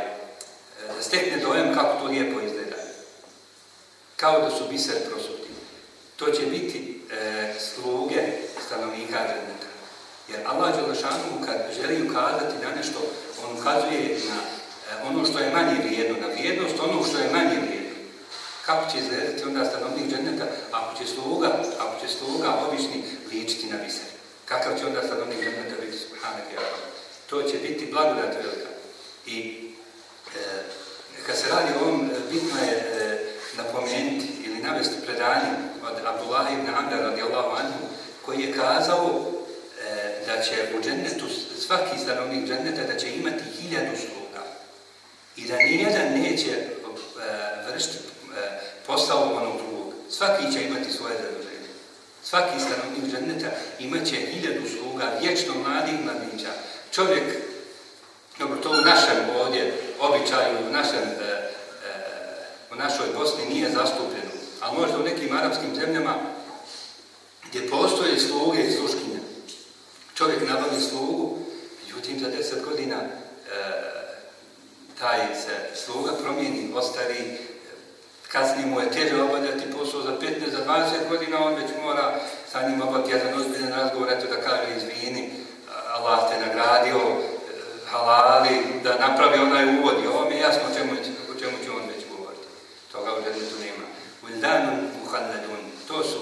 da stekne dojem kako to lijepo izgleda. Kao da su biser prosuti. To će biti e, sluge stanovnika dženeta. Jer Allah Đelešanu kad želi ukazati na nešto, on ukazuje na e, ono što je manje vrijedno, na vrijednost ono što je manje vrijedno. Kako će izgledati onda stanovnik dženeta ako će sluga, ako će sluga obični ličiti na biser? Kakav će onda stanovnik dženeta biti To će biti blagodat velika. I e, kad se radi o ovom, bitno je e, napomenuti ili navesti predanje od Abdullah ibn Amra radijallahu anhu, koji je kazao e, da će u džennetu svaki stanovnik dženneta da će imati hiljadu sluga. i da nijedan neće e, vršiti e, posao onog drugog. Svaki će imati svoje zaduženje. Svaki stanovnik dženneta imat će hiljadu sluga, vječno mladih mladića. Čovjek, dobro, to u našem ovdje običaju, u, našem, e, u našoj Bosni nije zastupljeno, ali možda u nekim arapskim zemljama gdje postoje sluge i sluškinje. Čovjek nabavi slugu, međutim za deset godina e, taj se sluga promijeni, ostari, kasnije mu je teže obavljati posao za 15, za 20 godina, on već mora sa njim obaviti jedan ozbiljan razgovor, eto da kaže izvini, Allah te nagradio, e, halali, da napravi onaj uvod i ovo mi je jasno o čemu, o čemu će on već govoriti. Toga u nema. Uldanu muhalladun, to su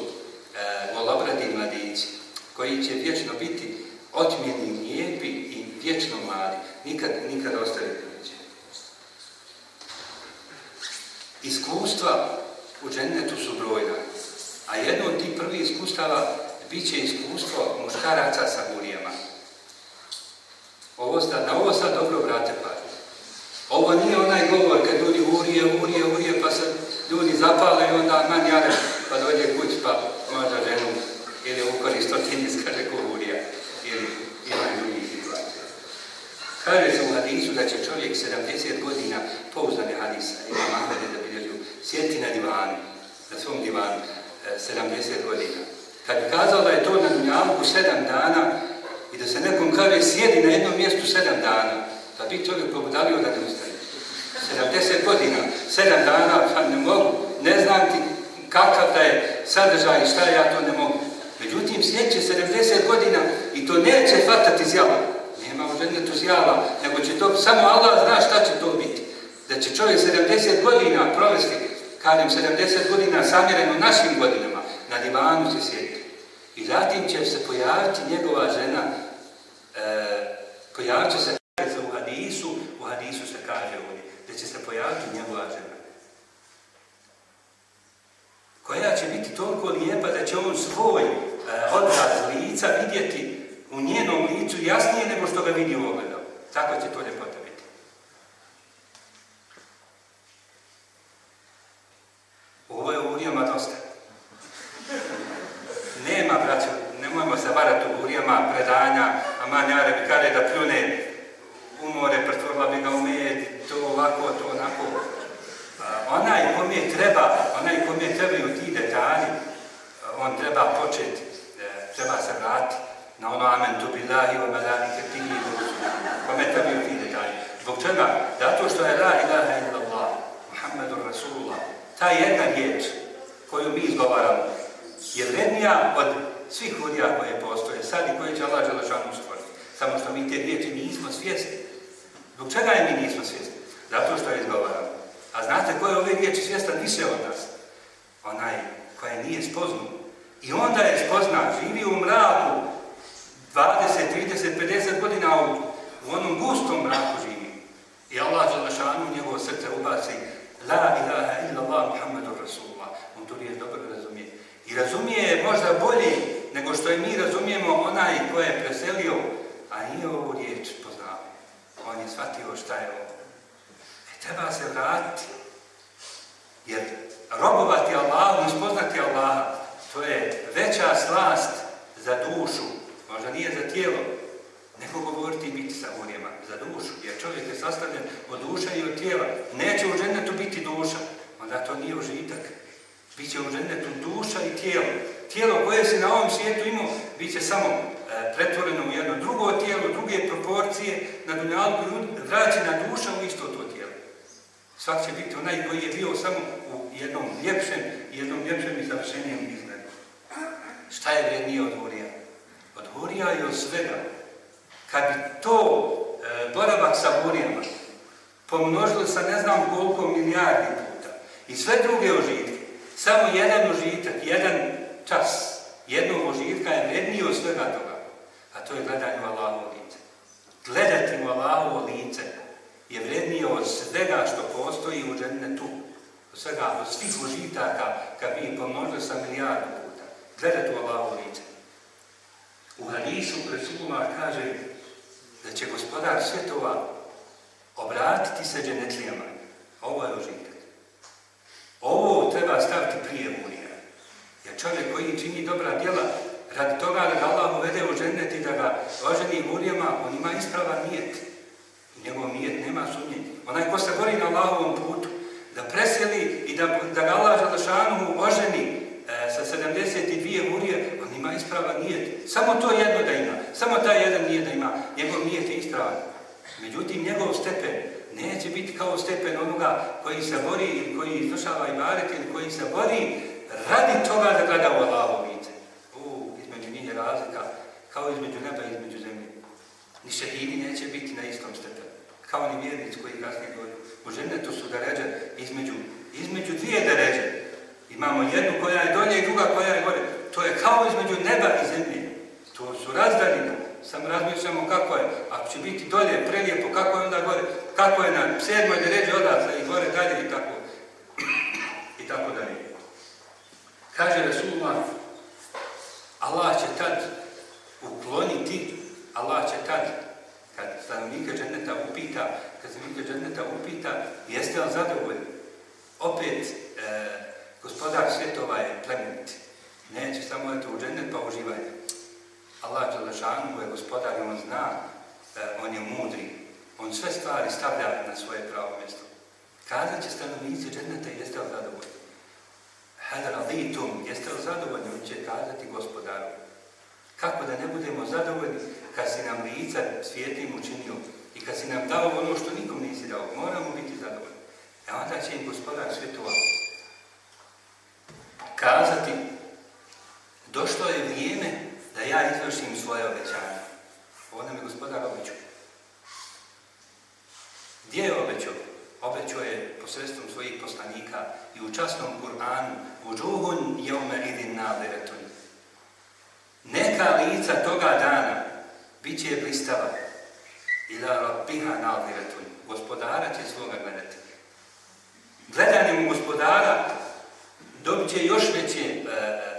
e, golobradi mladići koji će vječno biti otmjeni, lijepi i vječno mladi. Nikad, nikad ostaviti neće. Iskustva u džennetu su brojna. A jedno od tih prvih iskustava bit će iskustvo muškaraca sa gurijama. Ovo sta, na ovo sad dobro brate pažnju. Ovo nije onaj govor kad ljudi urije, urije, urije, pa se ljudi zapale i onda man jare, pa dođe kuć pa možda ženu ili ukori stotini skaže ko urija. Ili ima drugih situacija. Kaže se u hadisu da će čovjek 70 godina pouzdane hadisa, ima Mahmede da bilježu, sjeti na divanu, na svom divanu, 70 e, godina. Kad bi kazao da je to na Dunjavku 7 dana i da se nekom kaže sjedi na jednom mjestu 7 dana, pa bi čovjek pobudalio da ne ustane. 70 godina, 7 dana, pa ne mogu, ne znam ti kakav da je sadržaj i šta ja to ne mogu. Međutim, sljedeće 70 godina i to neće fatati zjava. Nema u ženetu zjava, nego će to, samo Allah zna šta će to biti. Da će čovjek 70 godina provesti, kažem 70 godina samjereno našim godinama, na divanu će sjediti. I zatim će se pojaviti njegova žena, e, pojavit će se u hadisu, u hadisu se kaže ovdje, da će se pojaviti njegova žena koja će biti toliko lijepa da će on svoj e, odraz lica vidjeti u njenom licu jasnije nego što ga vidi u ogledu. Tako će to ljepota biti. Ovo je u urijama dosta. Nema, braćo, nemojmo se varati u urijama predanja, a manjare bi kare da pljune umore, pretvorila bi ga u med, to ovako, to onako onaj kome treba, onaj kome trebaju ti detalji, on treba početi, e, treba se vratiti na ono amen tu billahi wa malaikatihi kome trebaju ti detalji. Zbog čega? Zato što je la ilaha illallah, Muhammedur Rasulullah, ta jedna riječ koju mi izgovaramo je vrednija od svih hudija koje postoje, sad i koje će Allah Želešanu stvoriti. Samo što mi te riječi nismo svjesni. Zbog čega je mi nismo svjesni? Zato što je izgovaramo. A znate ko je ove riječi svjestan više od nas? Onaj koja nije spoznao. I onda je spozna, živi u mraku 20, 30, 50 godina u, onom gustom mraku živi. I Allah Želešanu njegovo srce ubaci La ilaha illa Allah Muhammedu Rasulullah. On to riječ dobro razumije. I razumije možda bolje nego što i mi razumijemo onaj ko je preselio, a nije ovu riječ poznao. On je shvatio šta je ovo. Treba se vratiti. Jer robovati Allahu i spoznati Allaha, to je veća slast za dušu, možda nije za tijelo, nego govoriti i biti sa urijema, za dušu, jer čovjek je sastavljen od duša i od tijela. Neće u ženetu biti duša, onda to nije užitak. Biće u ženetu duša i tijelo. Tijelo koje se na ovom svijetu imao, bit će samo e, pretvoreno u jedno drugo tijelo, druge proporcije, na dunjalku vraćena duša u isto to Svak će biti onaj koji je bio samo u jednom ljepšem, jednom ljepšem i završenijem izgledu. Šta je vrednije od horija? Od horija i od svega. Kad bi to e, boravak sa horijama pomnožili sa ne znam koliko milijardi puta i sve druge užitke, samo jedan užitak, jedan čas jednog užitka je vredniji od svega toga. A to je gledanje u Allahovo lice. Gledati u Allahovo lice je vrednije od svega što postoji u džennetu. Od svega, od svih užitaka, kad bi ih pomnožili sa milijardu puta. Gledajte u Allahovu lice. U hadisu Resulullah kaže da će gospodar svjetova obratiti se dženetlijama. Ovo je užitak. Ovo treba staviti prije urija. Jer čovjek koji čini dobra djela, radi toga da ga Allah uvede u džennet i da ga oženi urijama, on ima ispravan nijet. Njegov nijet nema sumnje. Onaj ko se bori na Allahovom putu, da preseli i da, da ga Allah Želešanu oženi sa 72 urije, on ima ispravan nijet. Samo to jedno da ima. Samo taj jedan nijet da ima. Njegov nijet je ispravan. Međutim, njegov stepen neće biti kao stepen onoga koji se bori ili koji izvršava i baret ili koji se bori radi toga da gleda u Allahovu lice. U, između njih je razlika kao između neba i između zemlje. Ni šehidi neće biti na istom stepenu. Kao ni vjernici koji kasnije govoru. U ženetu su deređe između, između dvije deređe. Imamo jednu koja je dolje i druga koja je gore. To je kao između neba i zemlje. To su razdaljine. Sam razmišljamo kako je. Ako će biti dolje, prelijepo, kako je onda gore. Kako je na sedmoj deređi odatle i gore dalje i tako. I tako dalje. Kaže Resulullah, Allah će tad ukloniti, Allah će tad, kad stanovnika dženeta upita, kad stanovnika dženeta upita, jeste li zadovoljni? Opet, e, gospodar svjetova je plemenit. Neće samo eto u dženet pa uživajte. Allah Đelešanu je gospodar i on zna, on je mudri. On sve stvari stavlja na svoje pravo mjesto. Kazat će stanovnici dženeta jeste li zadovoljni? Hel raditum, jeste li zadovoljni? On će kazati gospodaru. Kako da ne budemo zadovoljni kad si nam lica svijetlim učinio i kad si nam dao ono što nikom nisi dao. Moramo biti zadovoljni. E onda će im gospodar svjetova kazati došlo je vrijeme da ja izvršim svoje obećanje. Ovo nam je gospodar obećao. Gdje je obećao? Obećao je posredstvom svojih poslanika i u časnom Kur'anu u džuhun jeume idin nadiretun. Neka lica toga dana bit će blistava ila rabbiha nadiretun. Gospodara će svoga gledati. Gledanjem gospodara dobit će još veći,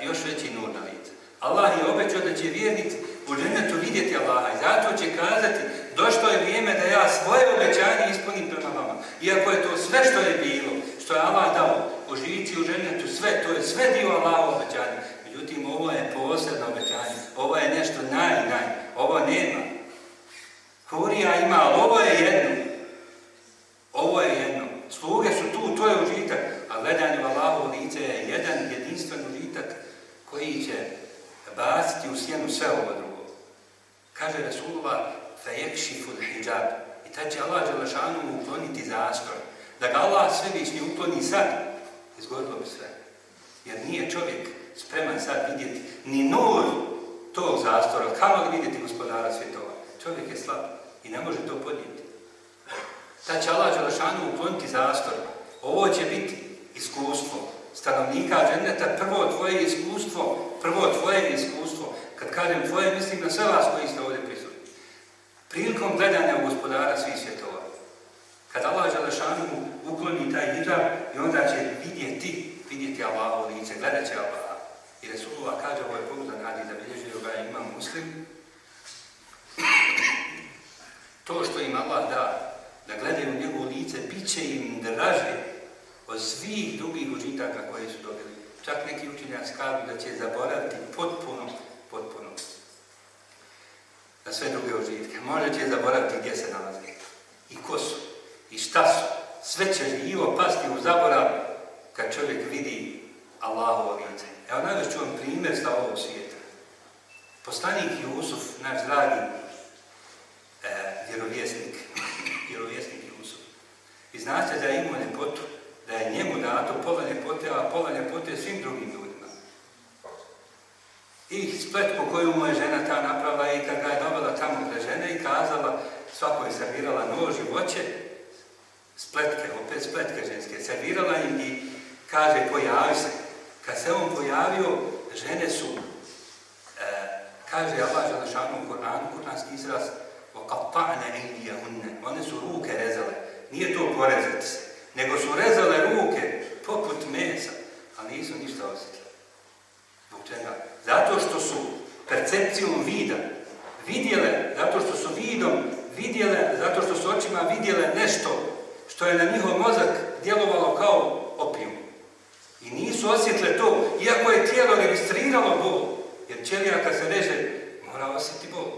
još veći nur na lice. Allah je obećao da će vjernici u džennetu vidjeti Allaha i zato će kazati došlo je vrijeme da ja svoje obećanje ispunim prema vama. Iako je to sve što je bilo, što je Allah dao, oživici u džennetu, sve, to je sve dio Allaha obećanja. Međutim, ovo je posebno obećanje. Ovo je nešto naj, naj. Ovo nema. Kurija ima, ali ovo je jedno. Ovo je jedno. Sluge su tu, to je užitak. A gledanje u Allahovo lice je jedan jedinstven užitak koji će baciti u sjenu sve ovo drugo. Kaže Rasulullah, fejekšifu hijab. I tad će Allah Đelešanu ukloniti zastor. Da ga Allah svevišnji ukloni sad, izgodilo bi sve. Jer nije čovjek spreman sad vidjeti ni nur tog zastora, kamo li vidjeti gospodara svjetova. Čovjek je slab i ne može to podnijeti. Tad će Allah Đelešanu ukloniti zastor. Ovo će biti iskustvo stanovnika dženeta, prvo tvoje iskustvo, prvo tvoje iskustvo. Kad kažem tvoje, mislim na sve vas koji ste ovdje prisutni. Prilikom gledanja u gospodara svih svjetova. Kad Allah Đelešanu ukloni taj hijab i onda će vidjeti, vidjeti Allah u lice, gledat će Allah. I Resulullah kaže, ovo je pouzdan radi da bilježio ga imam muslim. To što im Allah da, da gledaju u njegovu lice, bit će im draže od svih drugih užitaka koje su dobili. Čak neki učenjaci kažu da će zaboraviti potpuno, potpuno na sve druge užitke. Možda će zaboraviti gdje se nalazi i ko su i šta su. Sve će živo pasti u zaborav kad čovjek vidi Allahovo lice. Evo najveć vam primjer sa ovog svijeta. Poslanik Jusuf, naš dragi e, vjerovjesnik, vjerovjesnik Jusuf. Vi znate da je imao ljepotu, da je njemu dato pola ljepote, a pola ljepote svim drugim ljudima. I spletku koju mu je žena ta napravila i kad ga je dobila tamo pre žene i kazala, svako je servirala nož i voće, spletke, opet spletke ženske, servirala im i kaže pojavi se. Kad se on pojavio, žene su, e, kaže Allah Želešanu u Koranu, kuranski izraz, وَقَطَعْنَ اِنْدِيَهُنَّ One su ruke rezale. Nije to porezati se, nego su rezale ruke poput mesa, ali nisu ništa osjetili. Zbog čega? Zato što su percepcijom vida vidjele, zato što su vidom vidjele, zato što su očima vidjele nešto što je na njihov mozak djelovalo kao opijum. I nisu osjetle to, iako je tijelo registriralo bol, jer ćelija kad se reže mora osjetiti bol.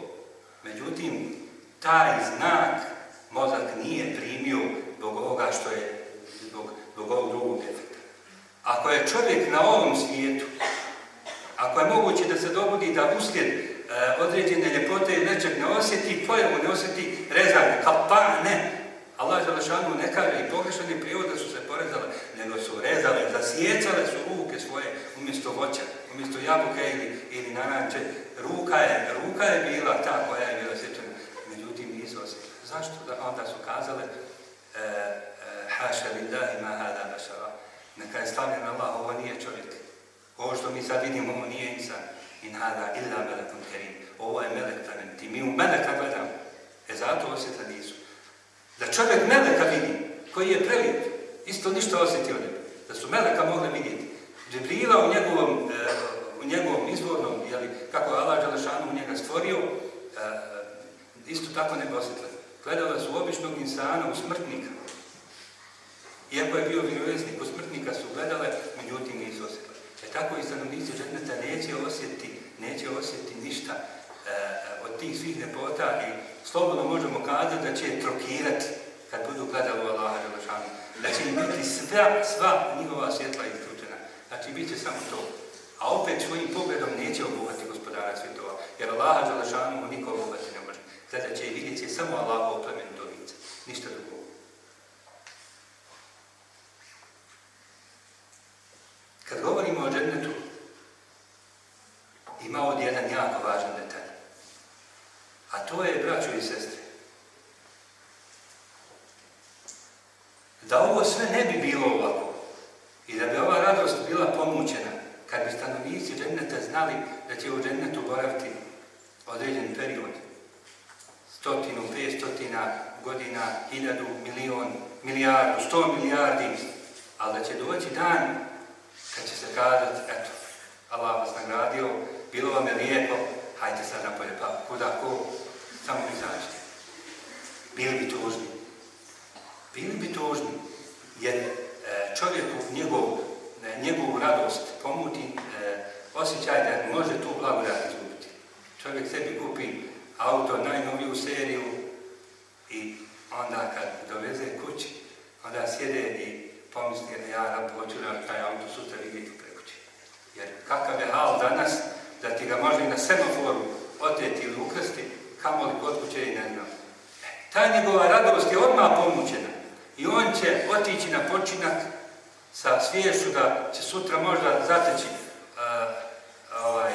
Međutim, taj znak mozak nije primio zbog ovoga što je, zbog, zbog ovog drugog efekta. Ako je čovjek na ovom svijetu, ako je moguće da se dogodi da uslijed e, određene ljepote i nečeg ne osjeti, pojavu ne osjeti rezanje, pa ne. Allah Želešanu ne kaže i pogrešani prijevod da su se porezale, nego su rezale, zasjecale su ruke svoje umjesto voća, umjesto jabuke ili, ili naranče. Ruka je, ruka je bila ta koja je bila sjećana, međutim nisu osjetili. Zašto? Da, onda su kazale e, e, haša lillahi ma hada bašara. Neka je stavljen Allah, ovo nije čovjek. Ovo što mi sad vidimo, ovo nije insan. In hada illa melekun kerim. Ovo je melek plemeniti. Mi u meleka gledamo. E zato osjeta nisu. Da čovjek meleka vidi, koji je prelijep, isto ništa osjetio ne Da su meleka mogli vidjeti. Džibrila u njegovom, e, u njegovom izvornom, jeli, kako je Allah Đalešanu u njega stvorio, isto tako ne bi osjetili. Gledala su običnog insana u smrtnika. Iako je bio vjerovjesnik, u smrtnika su gledale, međutim nisu osjetili. E tako i stanovnici dženneta neće osjetiti, neće osjetiti ništa e, od tih svih nepota i slobodno možemo kazati da će trokirati kad budu gledali u Allaha Đelešanu. Da će im biti sva, sva njihova svjetla isključena. Znači, bit će samo to. A opet svojim pogledom neće obuhvati gospodara svjetova. Jer Allaha Đelešanu niko obuhvati Zato će i vidjeti samo do lica. Ništa drugo. Kad govorimo o džennetu, ima ovdje jedan jako važan detalj. A to je, braćo i sestre, da ovo sve ne bi bilo ovako i da bi ova radost bila pomućena, kad bi stanovnici dženneta znali da će u džennetu boraviti određen period, stotinu, stotina godina, hiljadu, milion, milijardu, sto milijardi, ali da će doći dan kad će se kazati, eto, Allah vas nagradio, bilo vam je lijepo, hajte sad napolje, pa kuda, ko, samo izađite. Bili bi tužni. Bili bi tužni, jer e, čovjeku njegov, e, njegovu radost pomuti e, osjećaj da može tu blagodat izgubiti. Čovjek sebi kupi auto, najnoviju seriju i onda kad doveze kući, onda sjede i pomisli da ja rab hoću na taj auto sutra vidjeti prekući. Jer kakav je hal danas da ti ga može i na semaforu oteti ili ukrsti, li kod kuće i ne znam. E, ta njegova radost je odmah pomućena i on će otići na počinak sa sviješću da će sutra možda zateći ovaj,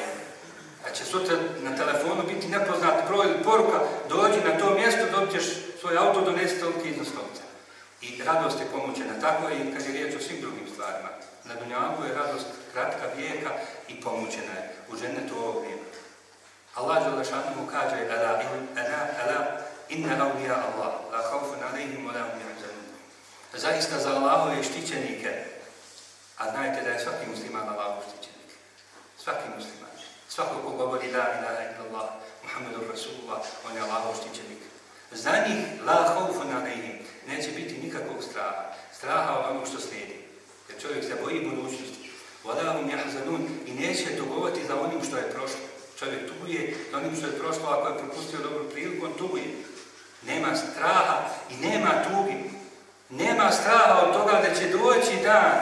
da će sutra ili poruka, dođi na to mjesto, dobit ćeš svoj auto, donesi toliki iznos novca. I radost je pomućena. Tako i kad je riječ o svim drugim stvarima. Na Dunjavu je radost kratka vijeka i pomućena je u ženetu ovog vijeka. Allah Želešanu mu kaže Ala, ala, ala, inna awliya Allah, la khawfun alaihim wa la hum yahzanun. Zaista za Allahove štićenike, a znajte da je svaki musliman Allahov štićenik. Svaki musliman. Svako ko govori la ilaha illallah, Muhammedu Rasulullah, on je Allahov štićenik. Za njih la khawfun alaihim, neće biti nikakvog straha. Straha od onog što slijedi. Jer čovjek se boji budućnosti. Vodavum jahzanun i neće tugovati za onim što je prošlo. Čovjek tuguje za onim što je prošlo, ako je propustio dobru priliku, on tuguje. Nema straha i nema tugi. Nema straha od toga da će doći dan,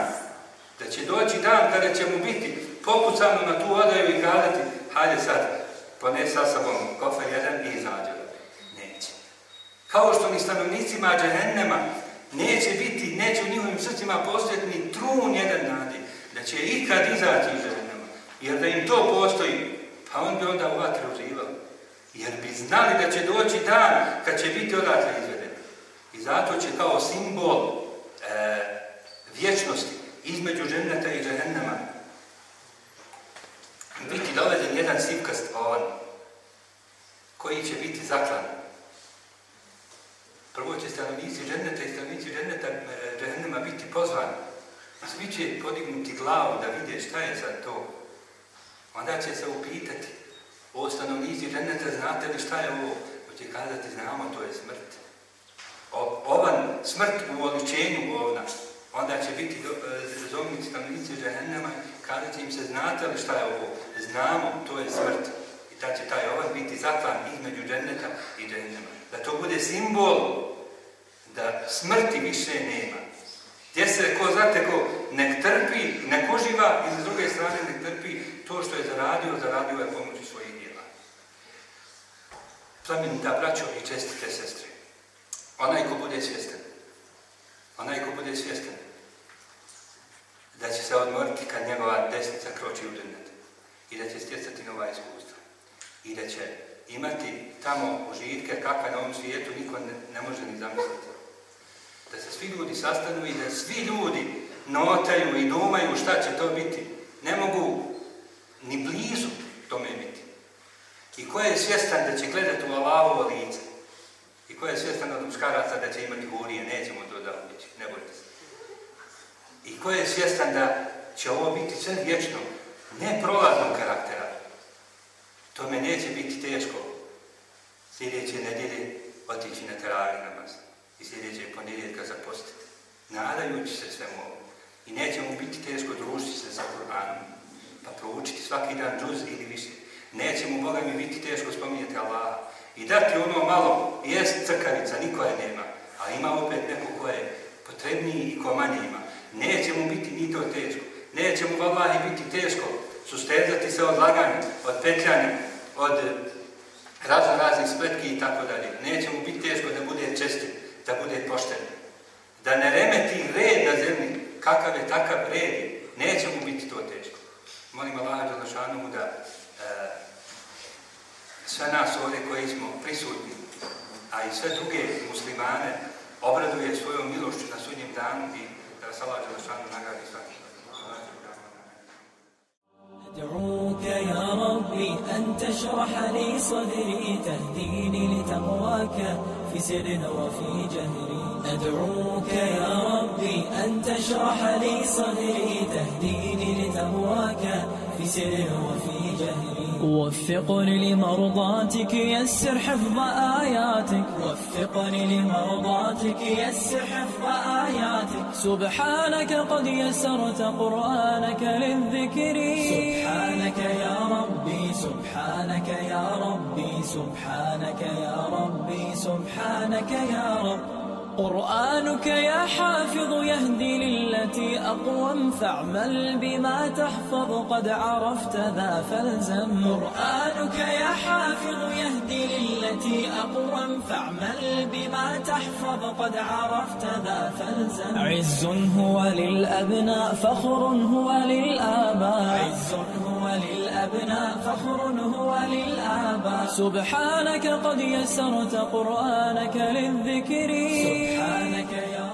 da će doći dan kada će mu biti popucano na tu odaju i kazati, hajde sad, ponesi sa sobom kofer jedan i izađe. Kao što ni stanovnicima džehennema neće biti, neće u njihovim srcima postojati ni trun jedan nadi, da će ikad izaći iz džehennema. Jer da im to postoji, pa on bi onda u. Jer bi znali da će doći dan kad će biti odatle izveden. I zato će kao simbol e, vječnosti između dženneta i džehennema biti doveden jedan sivkast on koji će biti zaklan Prvo će stanovnici dženeta i stanovnici dženeta e, džehennema biti pozvani. Svi će podignuti glavu da vide šta je za to. Onda će se upitati, o stanovnici dženeta, znate li šta je ovo? Hoće kazati, znamo, to je smrt. O, ovan, smrt u oličenju ovna, onda će biti e, zomnici stanovnici džehennema, kada će im se, znate li šta je ovo? Znamo, to je smrt. I tad će taj ovan biti zaklan između dženneta i džehennema. Da to bude simbol da smrti više nema. Gdje se, ko znate, ko nek trpi, nek uživa i s druge strane nek trpi to što je zaradio, zaradio je pomoći svojih dijela. Plemenita braćo i čestite sestre. Onaj ko bude svjestan, onaj ko bude svjestan da će se odmoriti kad njegova desnica kroči u džennet i da će stjecati nova iskustva i da će imati tamo užitke kakve na ovom svijetu niko ne može ni zamisliti. Da se svi ljudi sastanu i da svi ljudi notaju i dumaju šta će to biti. Ne mogu ni blizu tome biti. I ko je svjestan da će gledati u Allahovo lice i ko je svjestan od muškaraca da će imati gurije, nećemo to da ubići, ne bojte se. I ko je svjestan da će ovo biti sve vječno, ne prolaznog karaktera, tome neće biti teško sljedeće nedjelje otići na teravi namaz i sljedeće ponedjeljka zapostiti, nadajući se svemu ovom. I neće mu biti teško družiti se sa Kur'anom, pa proučiti svaki dan džuz ili više. Neće mu, Boga mi, biti teško spominjati Allaha. I dati ono malo, jest crkavica, niko je nema, a ima opet neko ko je potrebniji i ko manje ima. Neće mu biti ni to teško. Neće mu, vallahi, biti teško sustezati se od laganja, od petljanja, od razno raznih spletki i tako dalje. Neće mu biti teško da bude čestit, da bude pošten. Da ne remeti red na zemlji, kakav je takav red, neće mu biti to teško. Molim Allaha Đalašanu da e, sve nas ovdje koji smo prisutni, a i sve druge muslimane, obraduje svojom milošću na sudnjem danu i da vas Allah Đalašanu nagradi svaki. أدعوك يا ربي أن تشرح لي صدري تهديني لتقواك في سر وفي جهري أدعوك يا ربي أن تشرح لي صدري تهديني لتقواك في سر وفي جهري. وفقني لمرضاتك يسر حفظ آياتك. وفقني لمرضاتك يسر حفظ آياتك. سبحانك قد يسرت قرآنك للذكر. سبحانك يا سبحانك يا ربي سبحانك يا ربي سبحانك يا رب قرآنك يا حافظ يهدي للتي أقوم فاعمل بما تحفظ قد عرفت ذا فالزم قرآنك يا حافظ يهدي للتي أقوم فاعمل بما تحفظ قد عرفت ذا فالزم عز هو للأبناء فخر هو للآباء. عز هو للأبناء فخر هو للآباء. سبحانك قد يسرت قرآنك للذكر. سبحانك يا